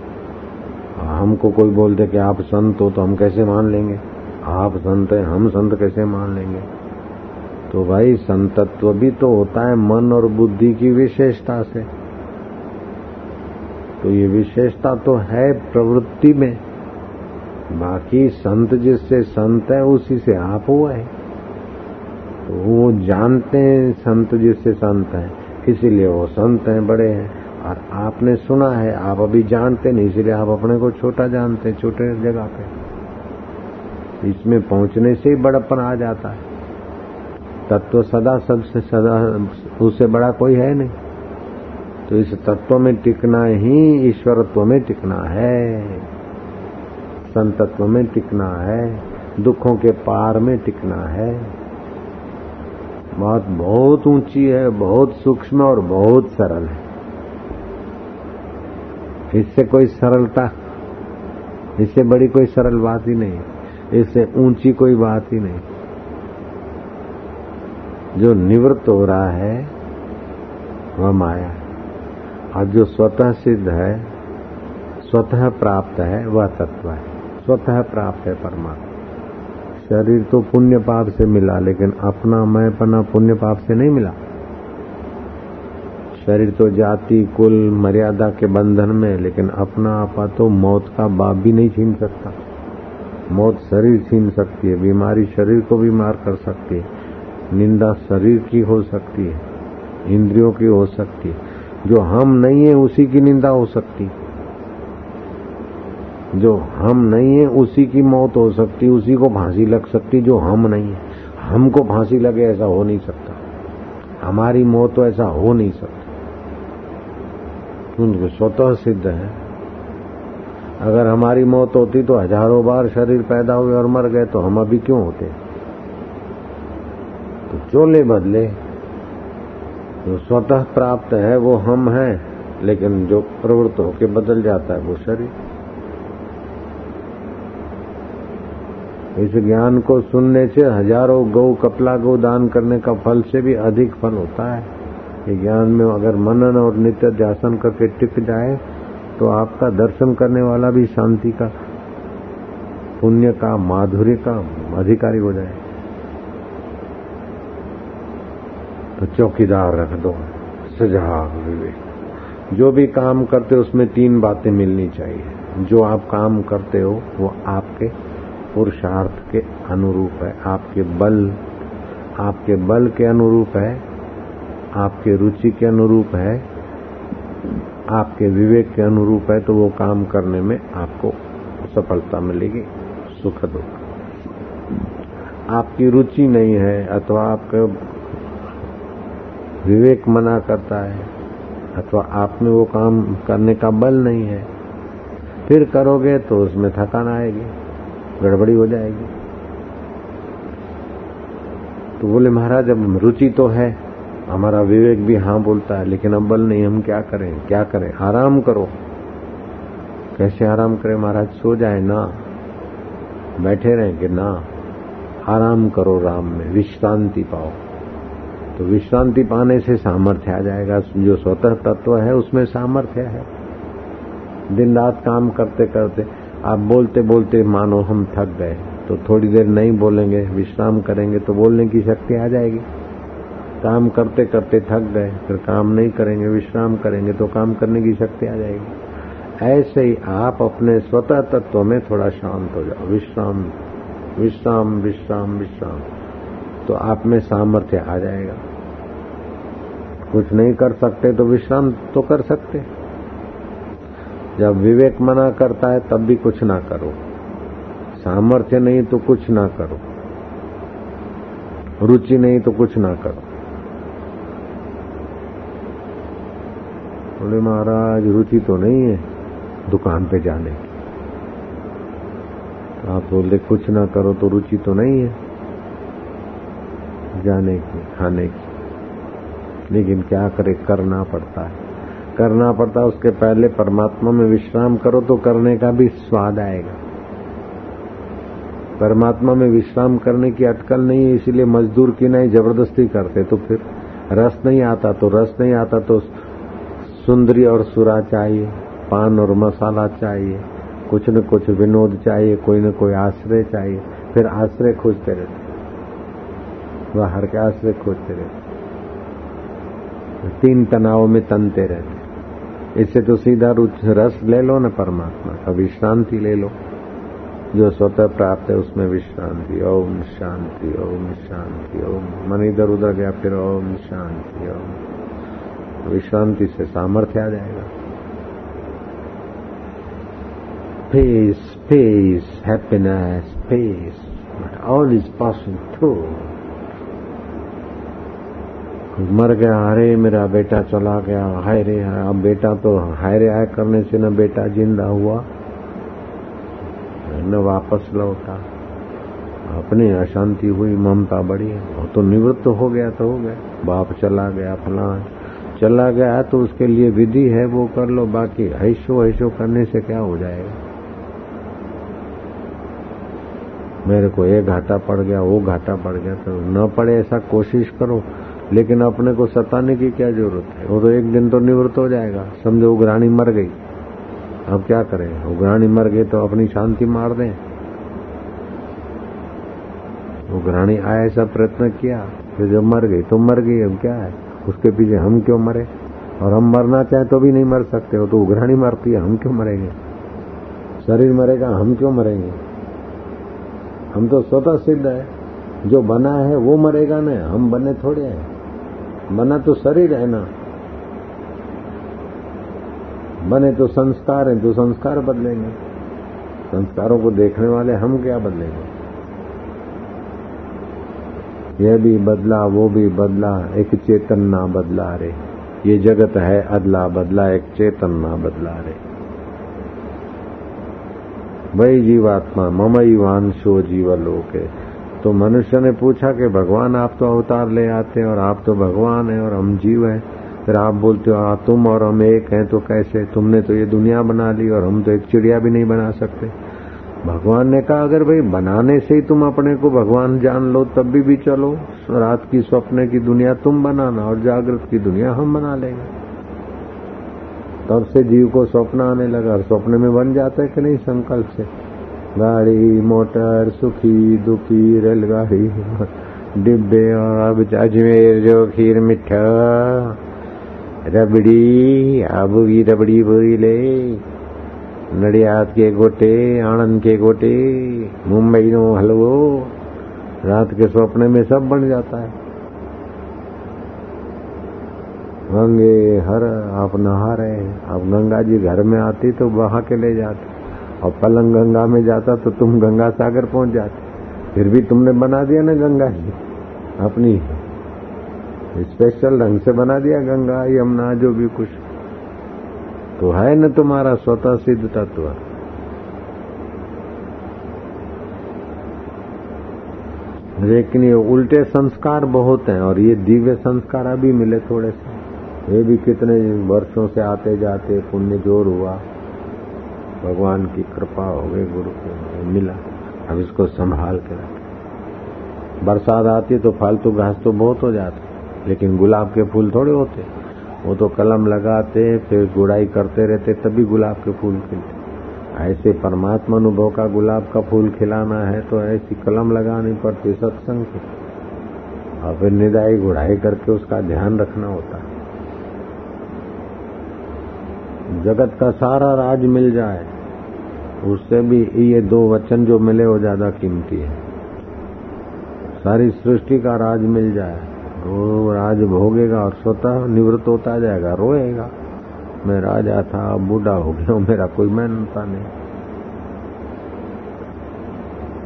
[SPEAKER 1] हमको कोई बोल दे कि आप संत हो तो हम कैसे मान लेंगे? आप संत हैं, हम संत कैसे मान लेंगे? तो भाई, संतत्व भी तो होता है मन और बुद्धि की विशेषता से। तो ये विशेषता तो है प्रवृत्ति में। बाकी संत जिससे संत है, उसी से आप हुआ है। तो वो जानते हैं संत जिससे संत है, इसीलिए वो संत हैं, बड़े हैं। और आपने सुना है, आप अभी जानते नहीं, इसलिए आप अपने को छोटा जानते हैं, छोटे जगह पे। इसमें पहुँचने से ही बड़प्पन आ जाता है। तत्व सदा सबसे सदा, उससे बड़ा कोई है नहीं। तो इस तत्व में टिकना ही ईश्वरत्व में टिकना है। संतत्व में टिकना है। दुखों के पार में टिकना है। बात बहुत ऊँची है, बहुत सूक्ष्म और बहुत सरल है। इससे कोई सरलता, इससे बड़ी कोई सरल बात ही नहीं। इससे ऊँची कोई बात ही नहीं। जो निवृत्त हो रहा है, वह माया है। और जो स्वतः सिद्ध है, स्वतः प्राप्त है, वह तत्व है। स्वतः प्राप्त है परमात्मा। शरीर तो पुण्य पाप से मिला, लेकिन अपना मैं पना पुण्य पाप से नहीं मिला। शरीर तो जाति, कुल, मर्यादा के बंधन में, लेकिन अपना आपा तो मौत का बाप भी नहीं छीन सकता। मौत शरीर छीन सकती है, बीमारी शरीर को बीमार कर सकती है। निंदा शरीर की हो सकती है, इंद्रियों की हो सकती है। जो हम नहीं है, उसी की निंदा हो सकती। जो हम नहीं है, उसी की मौत हो सकती, उसी को फांसी लग सकती, जो हम नहीं है। हमको फांसी लगे, ऐसा हो नहीं सकता। हमारी मौत तो ऐसा हो नहीं सकता। क्योंकि स्वतः सिद्ध है। अगर हमारी मौत होती तो हज़ारों बार शरीर पैदा हुए और मर गए तो हम अभी क्यों होते? तो चोले बदले? जो स्वतः प्राप्त है, वो हम हैं, लेकिन जो प्रवृत्त होकर बदल जाता है, वो शरीर। इस ज्ञान को सुनने से हज़ारों गौ कपला गौ दान करने का फल से भी अधिक फल होता है। ये ज्ञान में अगर मनन और नित्य ध्यान करके टिक जाए तो आपका दर्शन करने वाला भी शांति का, पुण्य का, माधुर्य का अधिकारी हो जाए। तो चौकीदार रख दो, सजाग विवेक। जो भी काम करते हो, उसमें तीन बातें मिलनी चाहिए। जो आप काम करते हो, वो आपके पुरुषार्थ के अनुरूप है। आपके बल आपके बल के अनुरूप है, आपके रुचि के अनुरूप है, आपके विवेक के अनुरूप है तो वो काम करने में आपको सफलता मिलेगी सुखद होगा आपकी रुचि नहीं है, अथवा आपका विवेक मना करता है, अथवा आप में वो काम करने का बल नहीं है, फिर करोगे तो उसमें थकान आएगी, गड़बड़ी हो जाएगी। तो बोले, महाराज, अब रुचि तो है, हमारा विवेक भी हाँ बोलता है, लेकिन अब बल नहीं, हम क्या करें क्या करें? आराम करो। कैसे आराम करें महाराज? सो जाए ना, बैठे रहें कि ना, आराम करो राम में, विश्रांति पाओ। तो विश्रांति पाने से सामर्थ्य आ जाएगा। जो स्वतः तत्व है, उसमें सामर्थ्य है। दिन रात काम करते करते आप बोलते बोलते मानो हम थक गए। तो थोड़ी देर नहीं बोलेंगे, विश्राम करेंगे तो बोलने की शक्ति आ जाएगी। काम करते करते थक गए, फिर काम नहीं करेंगे, विश्राम करेंगे तो काम करने की शक्ति आ जाएगी। ऐसे ही आप अपने स्वतः तत्व में थोड़ा शांत हो जाओ। विश्राम विश्राम विश्राम विश्राम। तो आप में सामर्थ्य आ जाएगा। कुछ नहीं कर सकते तो विश्राम तो कर सकते। जब विवेक मना करता है, तब भी कुछ ना करो। सामर्थ्य नहीं तो कुछ ना करो। रुचि नहीं तो कुछ ना करो। बोले, महाराज, रुचि तो नहीं है दुकान पे जाने की। आप बोले, कुछ ना करो तो रुचि तो नहीं है जाने की, खाने की। लेकिन क्या करे, करना पड़ता है। करना पड़ता है, उसके पहले परमात्मा में विश्राम करो तो करने का भी स्वाद आएगा। परमात्मा में विश्राम करने की अटकल नहीं है, इसीलिए मजदूर की नहीं, ज़बरदस्ती करते तो फिर रस नहीं आता तो रस नहीं आता तो सुंदरी और सुरा चाहिए, पान और मसाला चाहिए, कुछ न कुछ विनोद चाहिए, कोई न कोई आश्रय चाहिए, फिर आश्रय खोजते रहते। बाहर के आश्रय खोजते रहते। तीन तनाव में तनते रहते इससे तो सीधा रस ले लो न परमात्मा का विश्रांति ले लो जो स्वतः प्राप्त है उसमें विश्रांति ओम शांति ओम शांति ओम मन इधर उधर गया फिर ओम शांति ओम विश्रांति से सामर्थ्य आ जाएगा peace, happiness, peace. But all is passing through. मर गया, अरे मेरा बेटा चला गया, हाय रे, अब बेटा तो हाय रे, हाय करने से न बेटा ज़िंदा हुआ। न वापस लौटा। अपनी अशांति हुई, ममता बढ़ी, वो तो निवृत्त हो गया तो हो गया। बाप चला गया, फला। चला गया तो उसके लिए विधि है, वो कर लो, बाकी ऐशो ऐशो करने से क्या हो जाएगा? मेरे को ये घाटा पड़ गया, वो घाटा पड़ गया तो न पड़े ऐसा कोशिश करो। लेकिन अपने को सताने की क्या ज़रूरत है? वो तो एक दिन तो निवृत्त हो जाएगा। समझो उग्राणी मर गई। अब क्या करें? उग्राणी मर गई तो अपनी शांति मार दें। उग्राणी आए ऐसा प्रयत्न किया, फिर जब मर गई तो मर गई, अब क्या है? उसके पीछे हम क्यों मरे? और हम मरना चाहे तो भी नहीं मर सकते। हो तो उग्राणी मरती है, हम क्यों मरेंगे? शरीर मरेगा, हम क्यों मरेंगे? हम तो स्वतः सिद्ध है। जो बना है वो मरेगा ना, हम बने थोड़े हैं। बना तो शरीर है ना बने तो संस्कार है तो संस्कार बदलेंगे। संस्कारों को देखने वाले हम क्या बदलेंगे? यह भी बदला, वो भी बदला, एक चेतन ना बदला रे। ये जगत है अदला बदला, एक चेतन ना बदला रे। वही जीवात्मा ममई वांशो जीवलोक। है तो मनुष्य ने पूछा कि भगवान आप तो अवतार ले आते हैं और आप तो भगवान है और हम जीव हैं। फिर आप बोलते हो तुम और हम एक हैं तो कैसे? तुमने तो ये दुनिया बना ली और हम तो एक चिड़िया भी नहीं बना सकते। भगवान ने कहा अगर भाई बनाने से ही तुम अपने को भगवान जान लो तब भी, भी चलो। रात की स्वप्न की दुनिया तुम बनाना और जागृत की दुनिया हम बना लेंगे। तब से जीव को स्वप्न आने लगा और स्वप्न में बन जाता है कि नहीं संकल्प से। गाड़ी, मोटर, सुखी दुखी रेलगाड़ी, डिब्बे अब अजमेर जो खीर मिठा। रबड़ी, आबू की रबड़ी बोरी ले। नडियाद के गोटे आनंद के गोटे, मुंबई नो हलवो। रात के सपने में सब बन जाता है। गंगे हर आप नहा रहे अब गंगा जी घर में आती तो बहा के ले जाते। और पलंग गंगा में जाता तो तुम गंगा सागर पहुँच जाते। फिर भी तुमने बना दिया ना गंगा ही। अपनी स्पेशल ढंग से बना दिया गंगा, यमुना, जो भी कुछ। तो है न तुम्हारा स्वतः सिद्ध तत्व। लेकिन ये उल्टे संस्कार बहुत हैं और ये दिव्य संस्कार अभी मिले थोड़े से। ये भी कितने वर्षों से आते जाते पुण्य ज़ोर हुआ। भगवान की कृपा हो गई, गुरु को मिला। अब इसको संभाल के रखें। बरसात आती तो फालतू घास तो बहुत हो जाते, लेकिन गुलाब के फूल थोड़े होते। वो तो कलम लगाते, फिर गुड़ाई करते रहते, तभी गुलाब के फूल खिलते। ऐसे परमात्मा अनुभव का गुलाब का फूल खिलाना है तो ऐसी कलम लगानी पड़ती सत्संग की। और फिर निदाई गुड़ाई करके उसका ध्यान रखना होता। है जगत का सारा राज मिल जाए, उससे भी ये दो वचन जो मिले वो ज़्यादा कीमती है। सारी सृष्टि का राज मिल जाए वो राज भोगेगा और स्वतः निवृत्त होता जाएगा, रोएगा। मैं राजा था, बूढ़ा हो गया मेरा कोई मेहनता नहीं।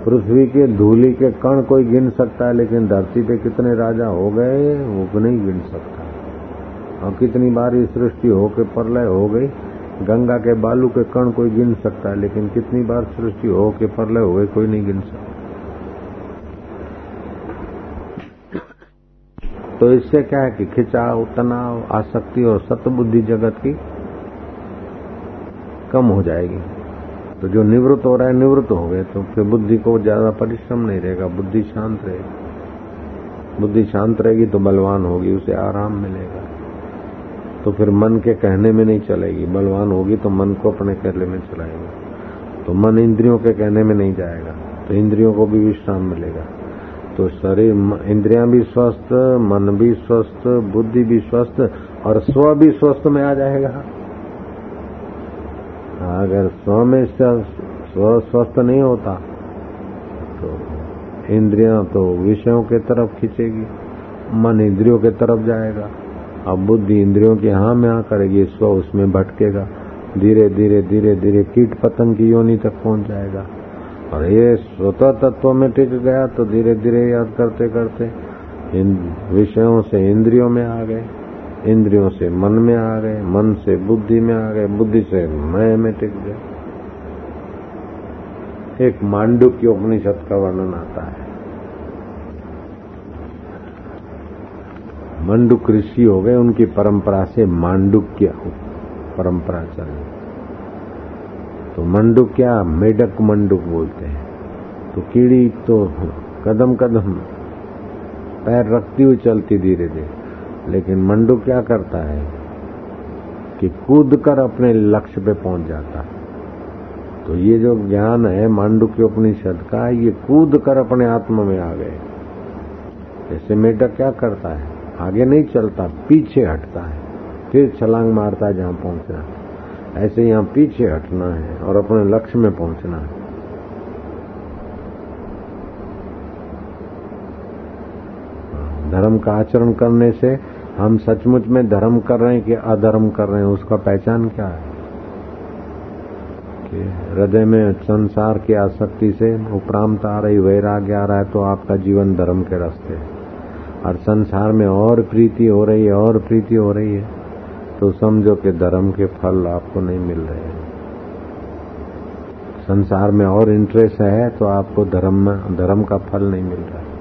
[SPEAKER 1] पृथ्वी के धूली के कण कोई गिन सकता है, लेकिन धरती पे कितने राजा हो गए, वो नहीं गिन सकता। और कितनी बार ये सृष्टि हो के प्रलय हो गई। गंगा के बालू के कण कोई गिन सकता है, लेकिन कितनी बार सृष्टि हो के प्रलय हो गई कोई नहीं गिन सकता। तो इससे क्या है कि खिंचाव, तनाव, आसक्ति और सतबुद्धि जगत की कम हो जाएगी। तो जो निवृत्त हो रहा है, निवृत्त हो गए तो फिर बुद्धि को ज़्यादा परिश्रम नहीं रहेगा, बुद्धि शांत रहेगी। बुद्धि शांत रहेगी तो बलवान होगी, उसे आराम मिलेगा। तो फिर मन के कहने में नहीं चलेगी। बलवान होगी तो मन को अपने कहले में चलाएगा। तो मन इंद्रियों के कहने में नहीं जाएगा। तो इंद्रियों को भी विश्राम मिलेगा। तो शरीर, इंद्रियाँ भी स्वस्थ, मन भी स्वस्थ, बुद्धि भी स्वस्थ और स्व भी स्वस्थ में आ जाएगा। अगर स्व में स्व स्वस्थ नहीं होता तो इंद्रियाँ तो विषयों के तरफ़ खींचेगी। मन इंद्रियों के तरफ़ जाएगा। अब बुद्धि इंद्रियों की हाँ में हाँ करेगी स्व उसमें भटकेगा। धीरे धीरे धीरे धीरे कीट पतंग की योनि तक पहुँच जाएगा। और ये स्वतः तत्व में टिक गया तो धीरे धीरे याद करते करते इन विषयों से इंद्रियों में आ गए। इंद्रियों से मन में आ गए, मन से बुद्धि में आ गए, बुद्धि से मैं में टिक गए एक मांडू की उपनिषद का वर्णन आता है। मंडुक ऋषि हो गए, उनकी परंपरा से मांडुक मांडुक्य परंपरा चल। तो मंडुक क्या मेढक मंडुक बोलते हैं। तो कीड़ी तो कदम कदम, पैर रखती हुई चलती धीरे धीरे। लेकिन मंडुक क्या करता है कि कूद कर अपने लक्ष्य पे पहुँच जाता है। तो ये जो ज्ञान है मांडुक्य उपनिषद का, ये कूद कर अपने आत्मा में आ गए। जैसे मेढक क्या करता है? आगे नहीं चलता, पीछे हटता है। फिर छलांग मारता है जहाँ पहुँचना ऐसे यहाँ पीछे हटना है और अपने लक्ष्य में पहुँचना है। धर्म का आचरण करने से हम सचमुच में धर्म कर रहे हैं कि अधर्म कर रहे हैं, उसका पहचान क्या है? कि हृदय में संसार की आसक्ति से उपरांत आ रही वैराग्य आ रहा है तो आपका जीवन धर्म के रास्ते है। और संसार में और प्रीति हो रही है, और प्रीति हो रही है तो समझो कि धर्म के फल आपको नहीं मिल रहे हैं। संसार में और इंटरेस्ट है तो आपको धर्म में, धर्म का फल नहीं मिल रहा है।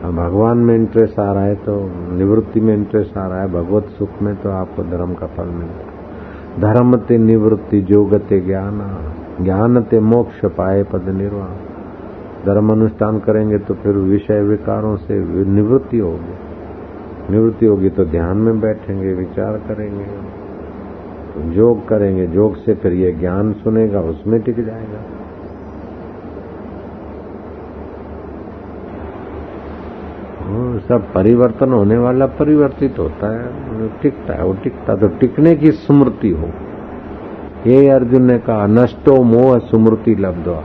[SPEAKER 1] और भगवान में इंटरेस्ट आ रहा है तो निवृत्ति में इंटरेस्ट आ रहा है, भगवत सुख में तो आपको धर्म का फल मिल रहा है। धर्म ते निवृत्ति, जोगते ज्ञान ज्ञान ते मोक्ष पाए पद निर्वाण। धर्म अनुष्ठान करेंगे तो फिर विषय विकारों से निवृत्ति होगी। निवृत्ति होगी तो ध्यान में बैठेंगे, विचार करेंगे। तो योग करेंगे, योग से फिर ये ज्ञान सुनेगा, उसमें टिक जाएगा। सब परिवर्तन होने वाला परिवर्तित होता है टिकता है, वो टिकता तो टिकने की स्मृति हो। ये अर्जुन ने कहा, नष्टो मोह स्मृति लब्धवा।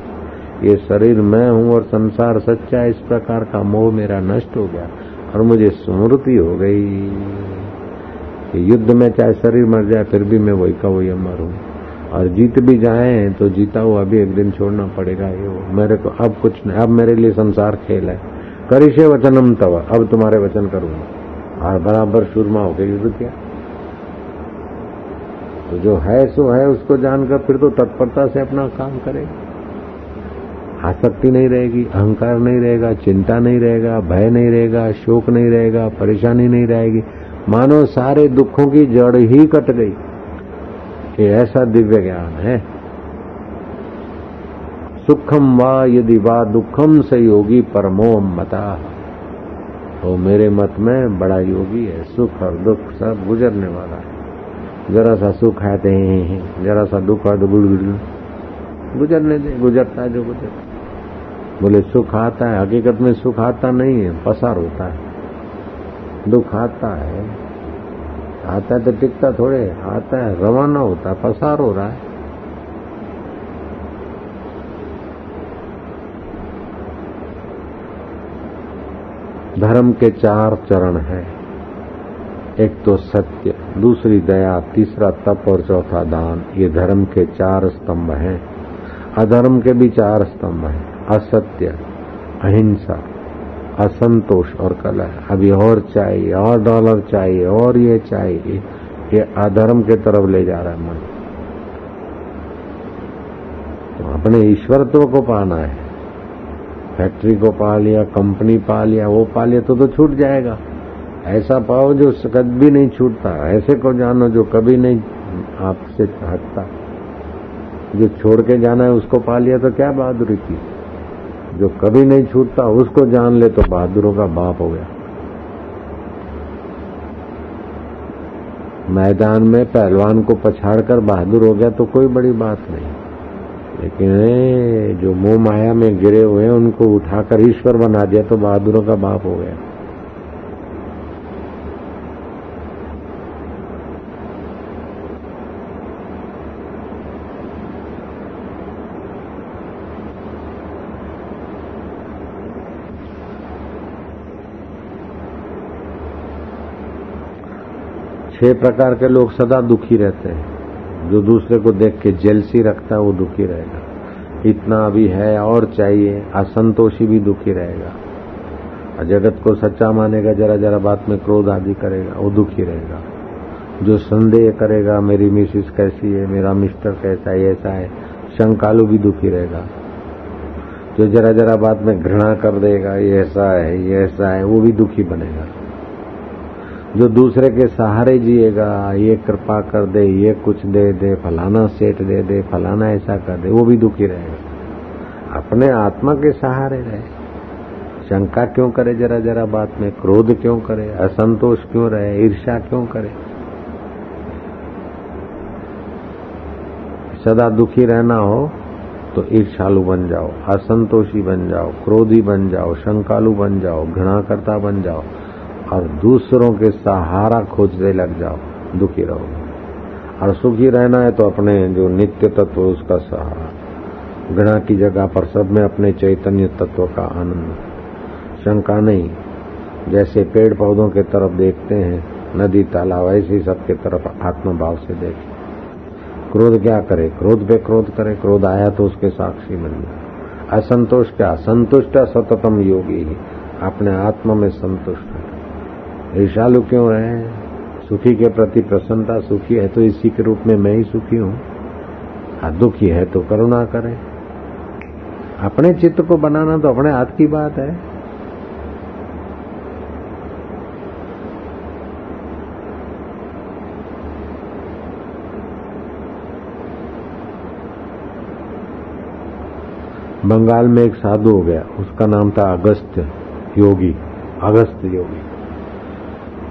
[SPEAKER 1] ये शरीर मैं हूँ और संसार सच्चा इस प्रकार का मोह मेरा नष्ट हो गया और मुझे स्मृति हो गई कि युद्ध में चाहे शरीर मर जाए, फिर भी मैं वही का वही अमर हूँ। और जीत भी जाए तो जीता हुआ अभी एक दिन छोड़ना पड़ेगा ये वो। मेरे को अब कुछ नहीं, अब मेरे लिए संसार खेल है। करिशे वचनम तब अब तुम्हारे वचन करूँगा। और बराबर सुरमा हो गए युद्ध किया? तो जो है सो है, उसको जानकर फिर तो तत्परता से अपना काम करेगा। आसक्ति नहीं रहेगी, अहंकार नहीं रहेगा, चिंता नहीं रहेगा, भय नहीं रहेगा, शोक नहीं रहेगा, परेशानी नहीं रहेगी। मानो सारे दुखों की जड़ ही कट गई ये ऐसा दिव्य ज्ञान है। सुखम वा यदि वा दुखम से योगी परमो मता। तो मेरे मत में बड़ा योगी है, सुख और दुख सब गुजरने वाला है। जरा सा सुख आते हैं, जरा सा दुख है तो गुजरने दे, गुजरता जो गुजरता। बोले, सुख आता है. हकीकत में सुख आता नहीं है, पसार होता है। दुख आता है आता है तो टिकता थोड़े, आता है रवाना होता है, पसार हो रहा है। धर्म के चार चरण है। एक तो सत्य, दूसरी दया, तीसरा तप और चौथा दान। ये धर्म के चार स्तंभ हैं। अधर्म के भी चार स्तंभ हैं। असत्य, अहिंसा, असंतोष और कलह। अभी और चाहिए, और डॉलर चाहिए, और ये चाहिए, ये अधर्म के तरफ़ ले जा रहा है मन। तो अपने ईश्वरत्व को पाना है। फैक्ट्री को पा लिया कंपनी पा लिया, वो पा लिया तो तो छूट जाएगा। ऐसा पाओ जो कभी नहीं छूटता, ऐसे को जानो जो कभी नहीं आपसे हटता। जो छोड़ के जाना है उसको पा लिया तो क्या बहादुरी की? जो कभी नहीं छूटता, उसको जान ले तो बहादुरों का बाप हो गया। मैदान में पहलवान को पछाड़ कर बहादुर हो गया तो कोई बड़ी बात नहीं। लेकिन जो मोह माया में गिरे हुए उनको उठाकर ईश्वर बना दिया तो बहादुरों का बाप हो गया। छह प्रकार के लोग सदा दुखी रहते हैं। जो दूसरे को देख के जेलसी रखता है, वो दुखी रहेगा। इतना अभी है और चाहिए, असंतोषी भी दुखी रहेगा। जगत को सच्चा मानेगा, जरा जरा बात में क्रोध आदि करेगा, वो दुखी रहेगा। जो संदेह करेगा, मेरी मिसिस कैसी है, मेरा मिस्टर कैसा है, ऐसा है, शंकालु भी दुखी रहेगा। जो जरा जरा बात में घृणा कर देगा, ये ऐसा है, ये ऐसा है, वो भी दुखी बनेगा। जो दूसरे के सहारे जिएगा, ये कृपा कर दे, ये कुछ दे दे, फलाना सेठ दे दे, फलाना ऐसा कर दे, वो भी दुखी रहेगा। अपने आत्मा के सहारे रहे। शंका क्यों करे जरा जरा बात में? क्रोध क्यों करे? असंतोष क्यों रहे? ईर्षा क्यों करे? सदा दुखी रहना हो तो ईर्षालु बन जाओ, असंतोषी बन जाओ, क्रोधी बन जाओ, शंकालु बन जाओ, घृणाकर्ता बन जाओ। और दूसरों के सहारा खोजने लग जाओ, दुखी रहो। और सुखी रहना है तो अपने जो नित्य तत्व उसका सहारा। घृणा की जगह पर सब में अपने चैतन्य तत्व का आनंद। शंका नहीं, जैसे पेड़ पौधों के तरफ़ देखते हैं, नदी तालाब, ऐसी सबके तरफ़ आत्मभाव से देखें। क्रोध क्या करे? क्रोध पे क्रोध करे, क्रोध आया तो उसके साक्षी बन जाए। असंतोष क्या? संतुष्ट सततम योगी ही, अपने आत्मा में संतुष्ट है। ईर्षालु क्यों रहे सुखी के प्रति प्रसन्नता सुखी है तो इसी के रूप में मैं ही सुखी हूँ, दुखी है तो करुणा करें। अपने चित्त को बनाना तो अपने हाथ की बात है। बंगाल में एक साधु हो गया। उसका नाम था अगस्त योगी अगस्त योगी।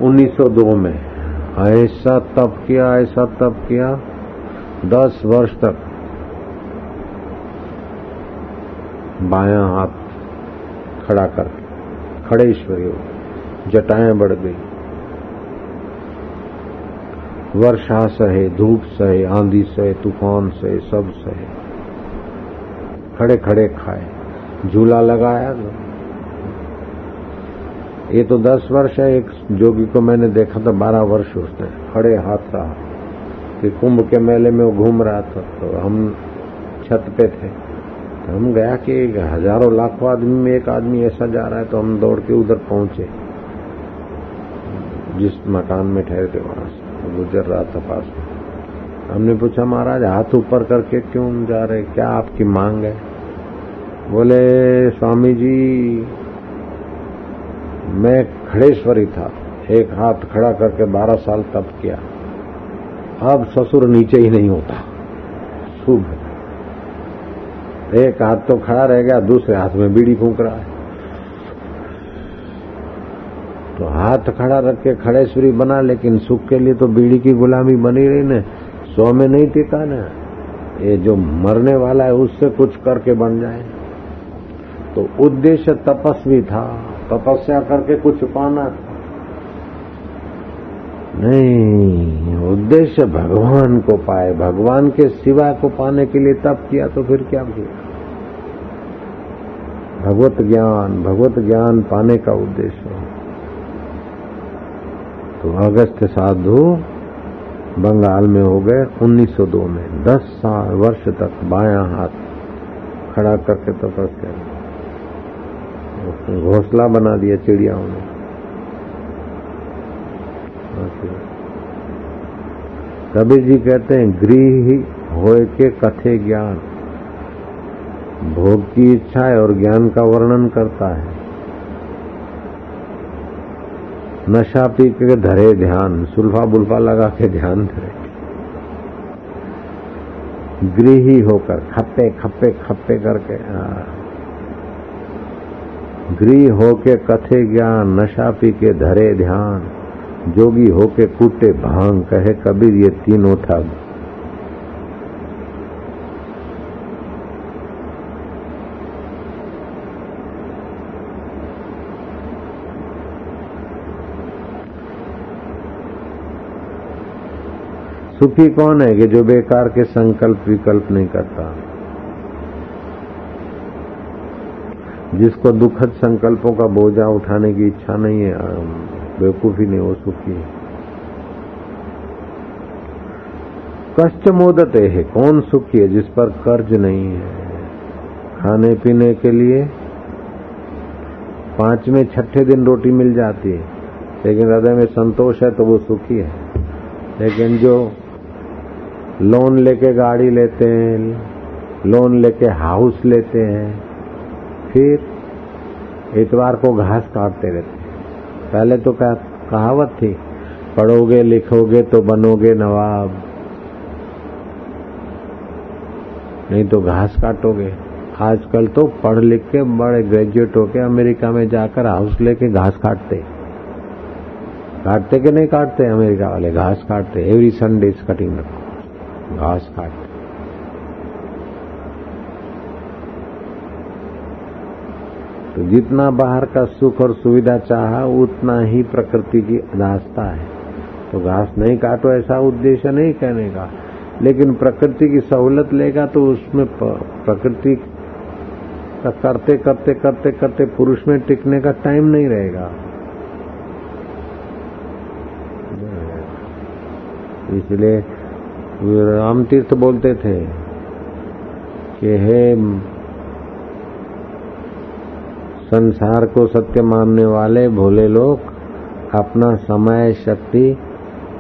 [SPEAKER 1] 1902 में। ऐसा तप किया, ऐसा तप किया, दस वर्ष तक। बाया हाथ खड़ा कर, खड़े ईश्वरी जटाएँ बढ़ गई। वर्षा सहे, धूप सहे, आंधी सहे, तूफ़ान सहे, सब सहे। खड़े खड़े खाए, झूला लगाया ये तो दस वर्ष है, एक जोगी को मैंने देखा था, बारह वर्ष उसने खड़े हाथ रहा। कि कुंभ के मेले में वो घूम रहा था तो हम छत पे थे। तो हम गया कि हज़ारों, लाखों आदमी में एक आदमी ऐसा जा रहा है तो हम दौड़ के उधर पहुँचे। जिस मकान में ठहरे थे, वहाँ से गुजर रहा था पास में। हमने पूछा, महाराज, हाथ ऊपर करके क्यों जा रहे? क्या आपकी मांग है? बोले, स्वामी जी मैं खड़ेश्वरी था, एक हाथ खड़ा करके बारह साल तप किया। अब ससुर नीचे ही नहीं होता। शुभ एक हाथ तो खड़ा रह गया, दूसरे हाथ में बीड़ी फूंक रहा है। तो हाथ खड़ा रख के खड़ेश्वरी बना, लेकिन सुख के लिए तो बीड़ी की गुलामी बनी रही ने। सौ में नहीं टिका ना। ये जो मरने वाला है, उससे कुछ करके बन जाए। तो उद्देश्य तपस्वी था। तपस्या करके कुछ पाना। नहीं, उद्देश्य भगवान को पाए। भगवान के सिवा को पाने के लिए तप किया तो फिर क्या किया भगवत ज्ञान भगवत ज्ञान पाने का उद्देश्य। तो अगस्त साधु बंगाल में हो गए 1902 में। 10 साल, वर्ष तक बाया हाथ खड़ा करके तपस्या घोसला बना दिया चिड़ियाओं ने। कबीर जी कहते हैं, गृह हो के कथे ज्ञान। भोग की इच्छा है और ज्ञान का वर्णन करता है। नशा पी के धरे ध्यान, सुल्फा बुल्फा लगा के ध्यान धरे। गृही होकर खप्पे खप्पे खप्पे करके गृह होके कथे ज्ञान, नशा पी के धरे ध्यान, जोगी होके कूटे भाँग, कहे कबीर, ये तीनों ठग सुखी कौन है कि जो बेकार के संकल्प विकल्प नहीं करता? जिसको दुखद संकल्पों का बोझा उठाने की इच्छा नहीं है बेवकूफ़ी नहीं हो सुखी कष्ट मोदते है, कौन सुखी है, जिस पर कर्ज नहीं है। खाने पीने के लिए पाँचवें छठे दिन रोटी मिल जाती है, लेकिन हृदय में संतोष है तो वो सुखी है। लेकिन जो लोन लेके गाड़ी लेते हैं, लोन लेके हाउस लेते हैं फिर इतवार को घास काटते रहते पहले तो कहावत थी, पढ़ोगे, लिखोगे तो बनोगे नवाब। नहीं तो घास काटोगे। आजकल तो पढ़ लिख के बड़े ग्रेजुएट होके अमेरिका में जाकर हाउस लेके घास काटते। काटते के नहीं काटते अमेरिका वाले? घास काटते। एवरी संडे इज़ कटिंग घास काटते। तो जितना बाहर का सुख और सुविधा चाहा, उतना ही प्रकृति की दास्ता है। तो घास नहीं काटो ऐसा उद्देश्य नहीं कहने का। लेकिन प्रकृति की सहूलत लेगा तो उसमें प्रकृति का करते करते करते करते पुरुष में टिकने का टाइम नहीं रहेगा। इसलिए राम तीर्थ बोलते थे कि हे संसार को सत्य मानने वाले भोले लोग अपना समय, शक्ति,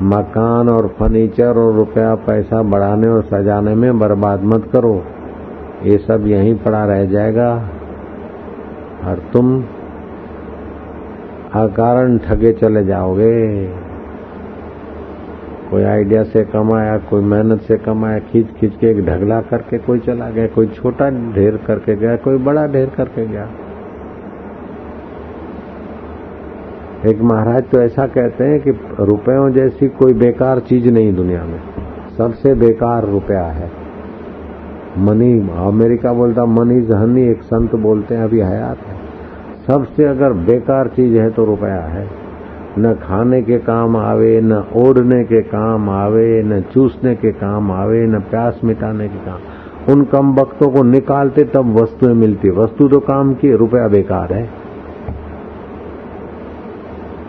[SPEAKER 1] मकान और फर्नीचर और रुपया, पैसा बढ़ाने और सजाने में बर्बाद मत करो। ये सब यहीं पड़ा रह जाएगा। और तुम अकारण ठगे चले जाओगे। कोई आइडिया से कमाया, कोई मेहनत से कमाया खींच खींच के एक ढगला करके कोई चला गया, कोई छोटा ढेर करके गया, कोई बड़ा ढेर करके गया। एक महाराज तो ऐसा कहते हैं कि रुपयों जैसी कोई बेकार चीज़ नहीं दुनिया में। सबसे बेकार रुपया है। मनी, अमेरिका बोलता, मनी जहनी एक संत बोलते हैं, अभी हयात है। सबसे अगर बेकार चीज़ है तो रुपया है। न खाने के काम आवे, न ओढ़ने के काम आवे, न चूसने के काम आवे, न प्यास मिटाने के काम। उन कम वक्तों को निकालते तब वस्तुएँ मिलती। वस्तु तो काम की, रुपया बेकार है।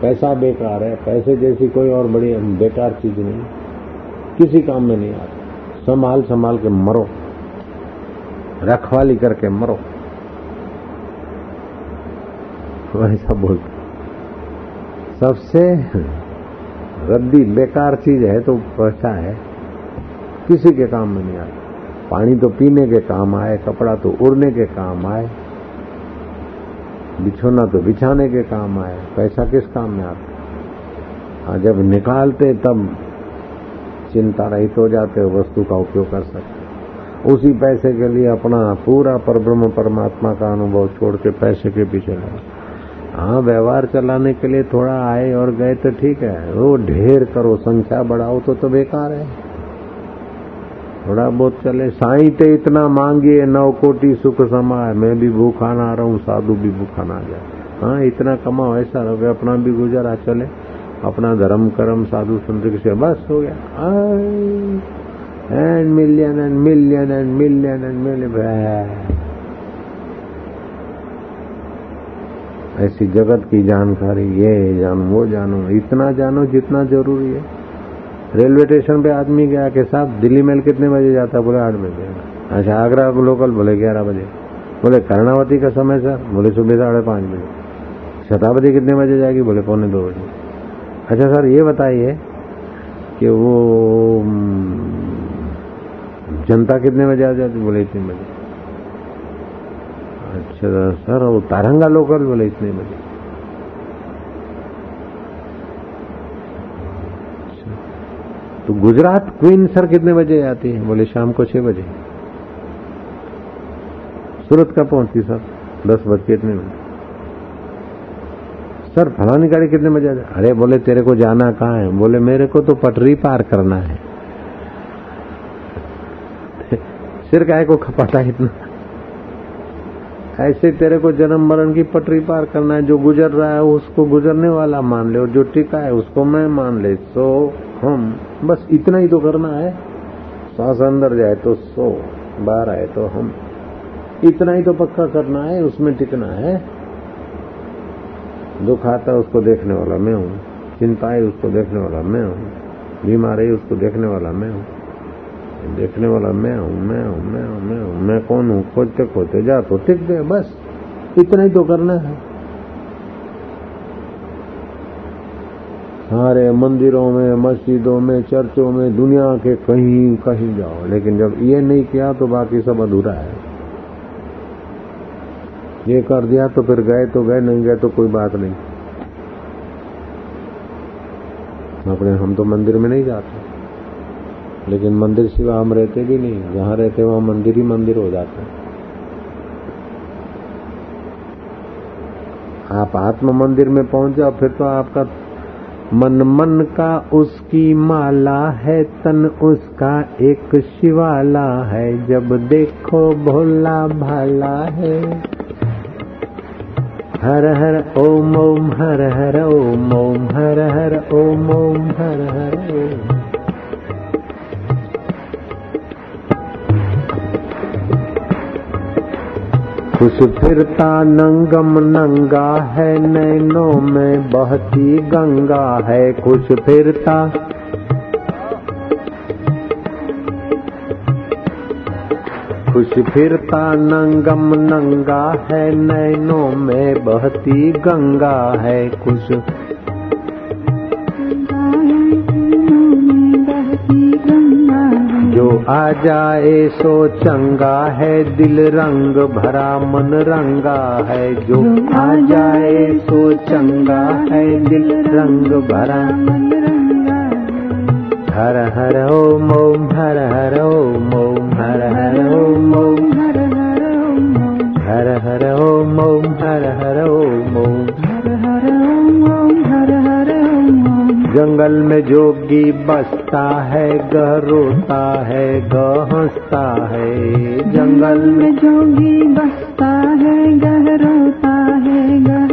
[SPEAKER 1] पैसा बेकार है, पैसे जैसी कोई और बड़ी बेकार चीज़ नहीं। किसी काम में नहीं आता। संभाल संभाल के मरो। रखवाली करके मरो। वैसा बोलते सबसे रद्दी बेकार चीज़ है तो पैसा है। किसी के काम में नहीं आता। पानी तो पीने के काम आए, कपड़ा तो उड़ने के काम आए। बिछोना तो बिछाने के काम आए पैसा किस काम में आता? हाँ जब निकालते तब चिंता रहित हो जाते हो, वस्तु का उपयोग कर सकते उसी पैसे के लिए अपना पूरा परब्रह्म परमात्मा का अनुभव छोड़ के पैसे के पीछे लगा हाँ व्यवहार चलाने के लिए थोड़ा आए और गए तो ठीक है। वो ढेर करो, संख्या बढ़ाओ तो तो बेकार है। थोड़ा बहुत चले। साई ते इतना मांगिए नौ कोटि सुख समाए मैं भी भूखा ना रहा हूँ साधु भी भूखा ना जाए। हाँ इतना कमाओ, ऐसा रहो अपना भी गुजारा चले। अपना धर्म, कर्म, साधु, संत से बस हो गया। And million and million and million and million ऐसी जगत की जानकारी, ये जानो, वो जानो, इतना जानो जितना ज़रूरी है। रेलवे स्टेशन पे आदमी गया कि साहब दिल्ली मेल कितने बजे जाता बोले आठ बजे। अच्छा आगरा लोकल बोले ग्यारह बजे। बोले, कर्णावती का समय, सर? बोले, सुबह साढ़े पाँच बजे। शताब्दी कितने बजे जाएगी? बोले, पौने दो बजे। अच्छा सर, ये बताइए कि वो जनता कितने बजे आ जाती? बोले, इतने बजे। अच्छा सर वो तारंगा लोकल बोले, इतने बजे। तो गुजरात क्वीन सर कितने बजे आती है? बोले, शाम को छह बजे। सूरत का पहुँचती सर? दस बज के इतने बजे। सर, फलानी गाड़ी कितने बजे अरे, बोले, तेरे को जाना कहाँ है? बोले, मेरे को तो पटरी पार करना है। सिर काय को खपाता है इतना। ऐसे तेरे को जन्म मरण की पटरी पार करना है, जो गुजर रहा है, उसको गुजरने वाला मान ले, और जो टिका है, उसको मैं मान ले। सो हम बस इतना ही तो करना है। सांस अंदर जाए तो सो, बाहर आए तो हम। इतना ही तो पक्का करना है, उसमें टिकना है। दुख आता है उसको देखने वाला मैं हूँ। चिंता है उसको देखने वाला मैं हूँ। बीमार है उसको देखने वाला मैं हूँ। देखने वाला मैं हूँ मैं हूँ मैं हूँ मैं हूँ। मैं कौन हूँ? खोजते खोजते जा तो टिक गए बस। इतना ही तो करना है। सारे मंदिरों में, मस्जिदों में, चर्चों में, दुनिया के कहीं कहीं जाओ। लेकिन जब ये नहीं किया तो बाकी सब अधूरा है। ये कर दिया तो फिर गए तो गए, नहीं गए तो कोई बात नहीं। अपने हम तो मंदिर में नहीं जाते। लेकिन मंदिर सिवा हम रहते भी नहीं। जहाँ रहते वहाँ मंदिर ही मंदिर हो जाते हैं। आप आत्म मंदिर में पहुँच जाओ, फिर तो आपका मन मन का उसकी माला है, तन उसका एक शिवाला है। जब देखो भोला भाला है। हर हर ओम ओम, हर हर ओम ओम, हर हर ओम ओम, हर हर ओम। कुछ फिरता नंगम नंगा है, नैनों में बहती गंगा है। कुछ फिरता कुछ फिरता नंगम नंगा है, नैनों में बहती गंगा है। कुछ जो आ जाए सो चंगा है दिल रंग भरा मन रंगा है। जो आ जाए सो चंगा है दिल रंग भरा। हर हर ओम ओम हर हर ओम ओम हर हर ओम ओम हर हर ओम ओम हर हर जंगल में जोगी बसता है गह रोता है गह हंसता है।
[SPEAKER 2] जंगल में जोगी बसता है गह रोता है गह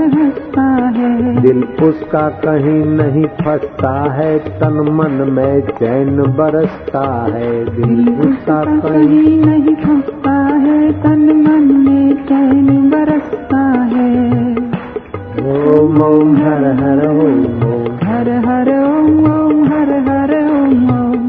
[SPEAKER 1] उसका कहीं नहीं फंसता है तन मन में चैन बरसता है। दिल उसका कहीं
[SPEAKER 2] नहीं फंसता है तन मन में चैन बरसता है।
[SPEAKER 1] ओम ओम हर हर ओम
[SPEAKER 2] हर हर ओम ओम हर हर ओम ओम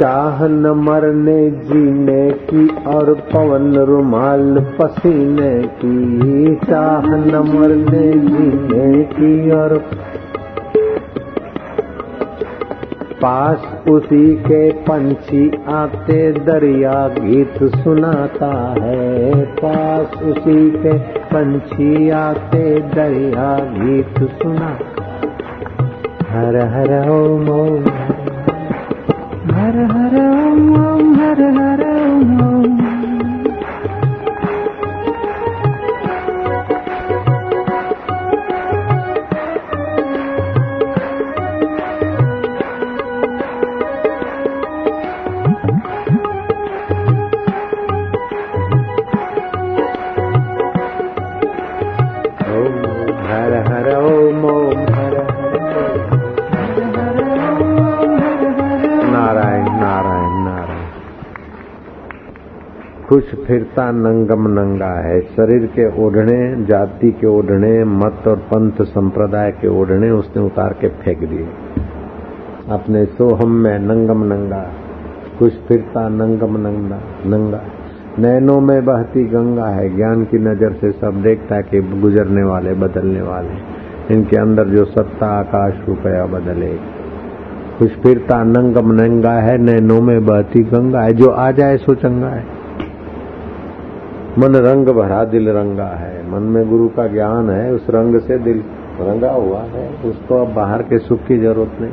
[SPEAKER 1] चाह न मरने जीने की और पवन रुमाल पसीने की चाह न मरने जीने की और पास उसी के पंछी आते दरिया गीत सुनाता है। पास उसी के पंछी आते दरिया गीत सुना हर हर ओम ओम।
[SPEAKER 2] हर हर ओम ओम, हर हर ओम ओम।
[SPEAKER 1] खुश फिरता नंगम नंगा है। शरीर के ओढ़ने, जाति के ओढ़ने, मत और पंथ संप्रदाय के ओढ़ने उसने उतार के फेंक दिए। अपने सोहम में नंगम नंगा, कुछ फिरता नंगम नंगा नंगा। नैनों में बहती गंगा है। ज्ञान की नज़र से सब देखता है कि गुजरने वाले, बदलने वाले। इनके अंदर जो सत्ता, आकाश रुपया बदले। खुश फिरता नंगम नंगा है। नैनों में बहती गंगा है। जो आ जाए, सो चंगा है। मन रंग भरा दिल रंगा है। मन में गुरु का ज्ञान है, उस रंग से दिल रंगा हुआ है। उसको अब बाहर के सुख की ज़रूरत नहीं।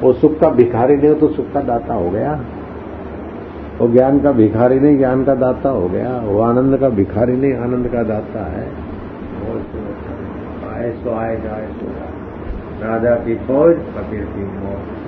[SPEAKER 1] वो सुख का भिखारी नहीं हो तो सुख का दाता हो गया। वो ज्ञान का भिखारी नहीं, ज्ञान का दाता हो गया। वो आनंद का भिखारी नहीं, आनंद का दाता है। आए सो आए, जाए सो जाए। राजा की फौज फकीर की मौत।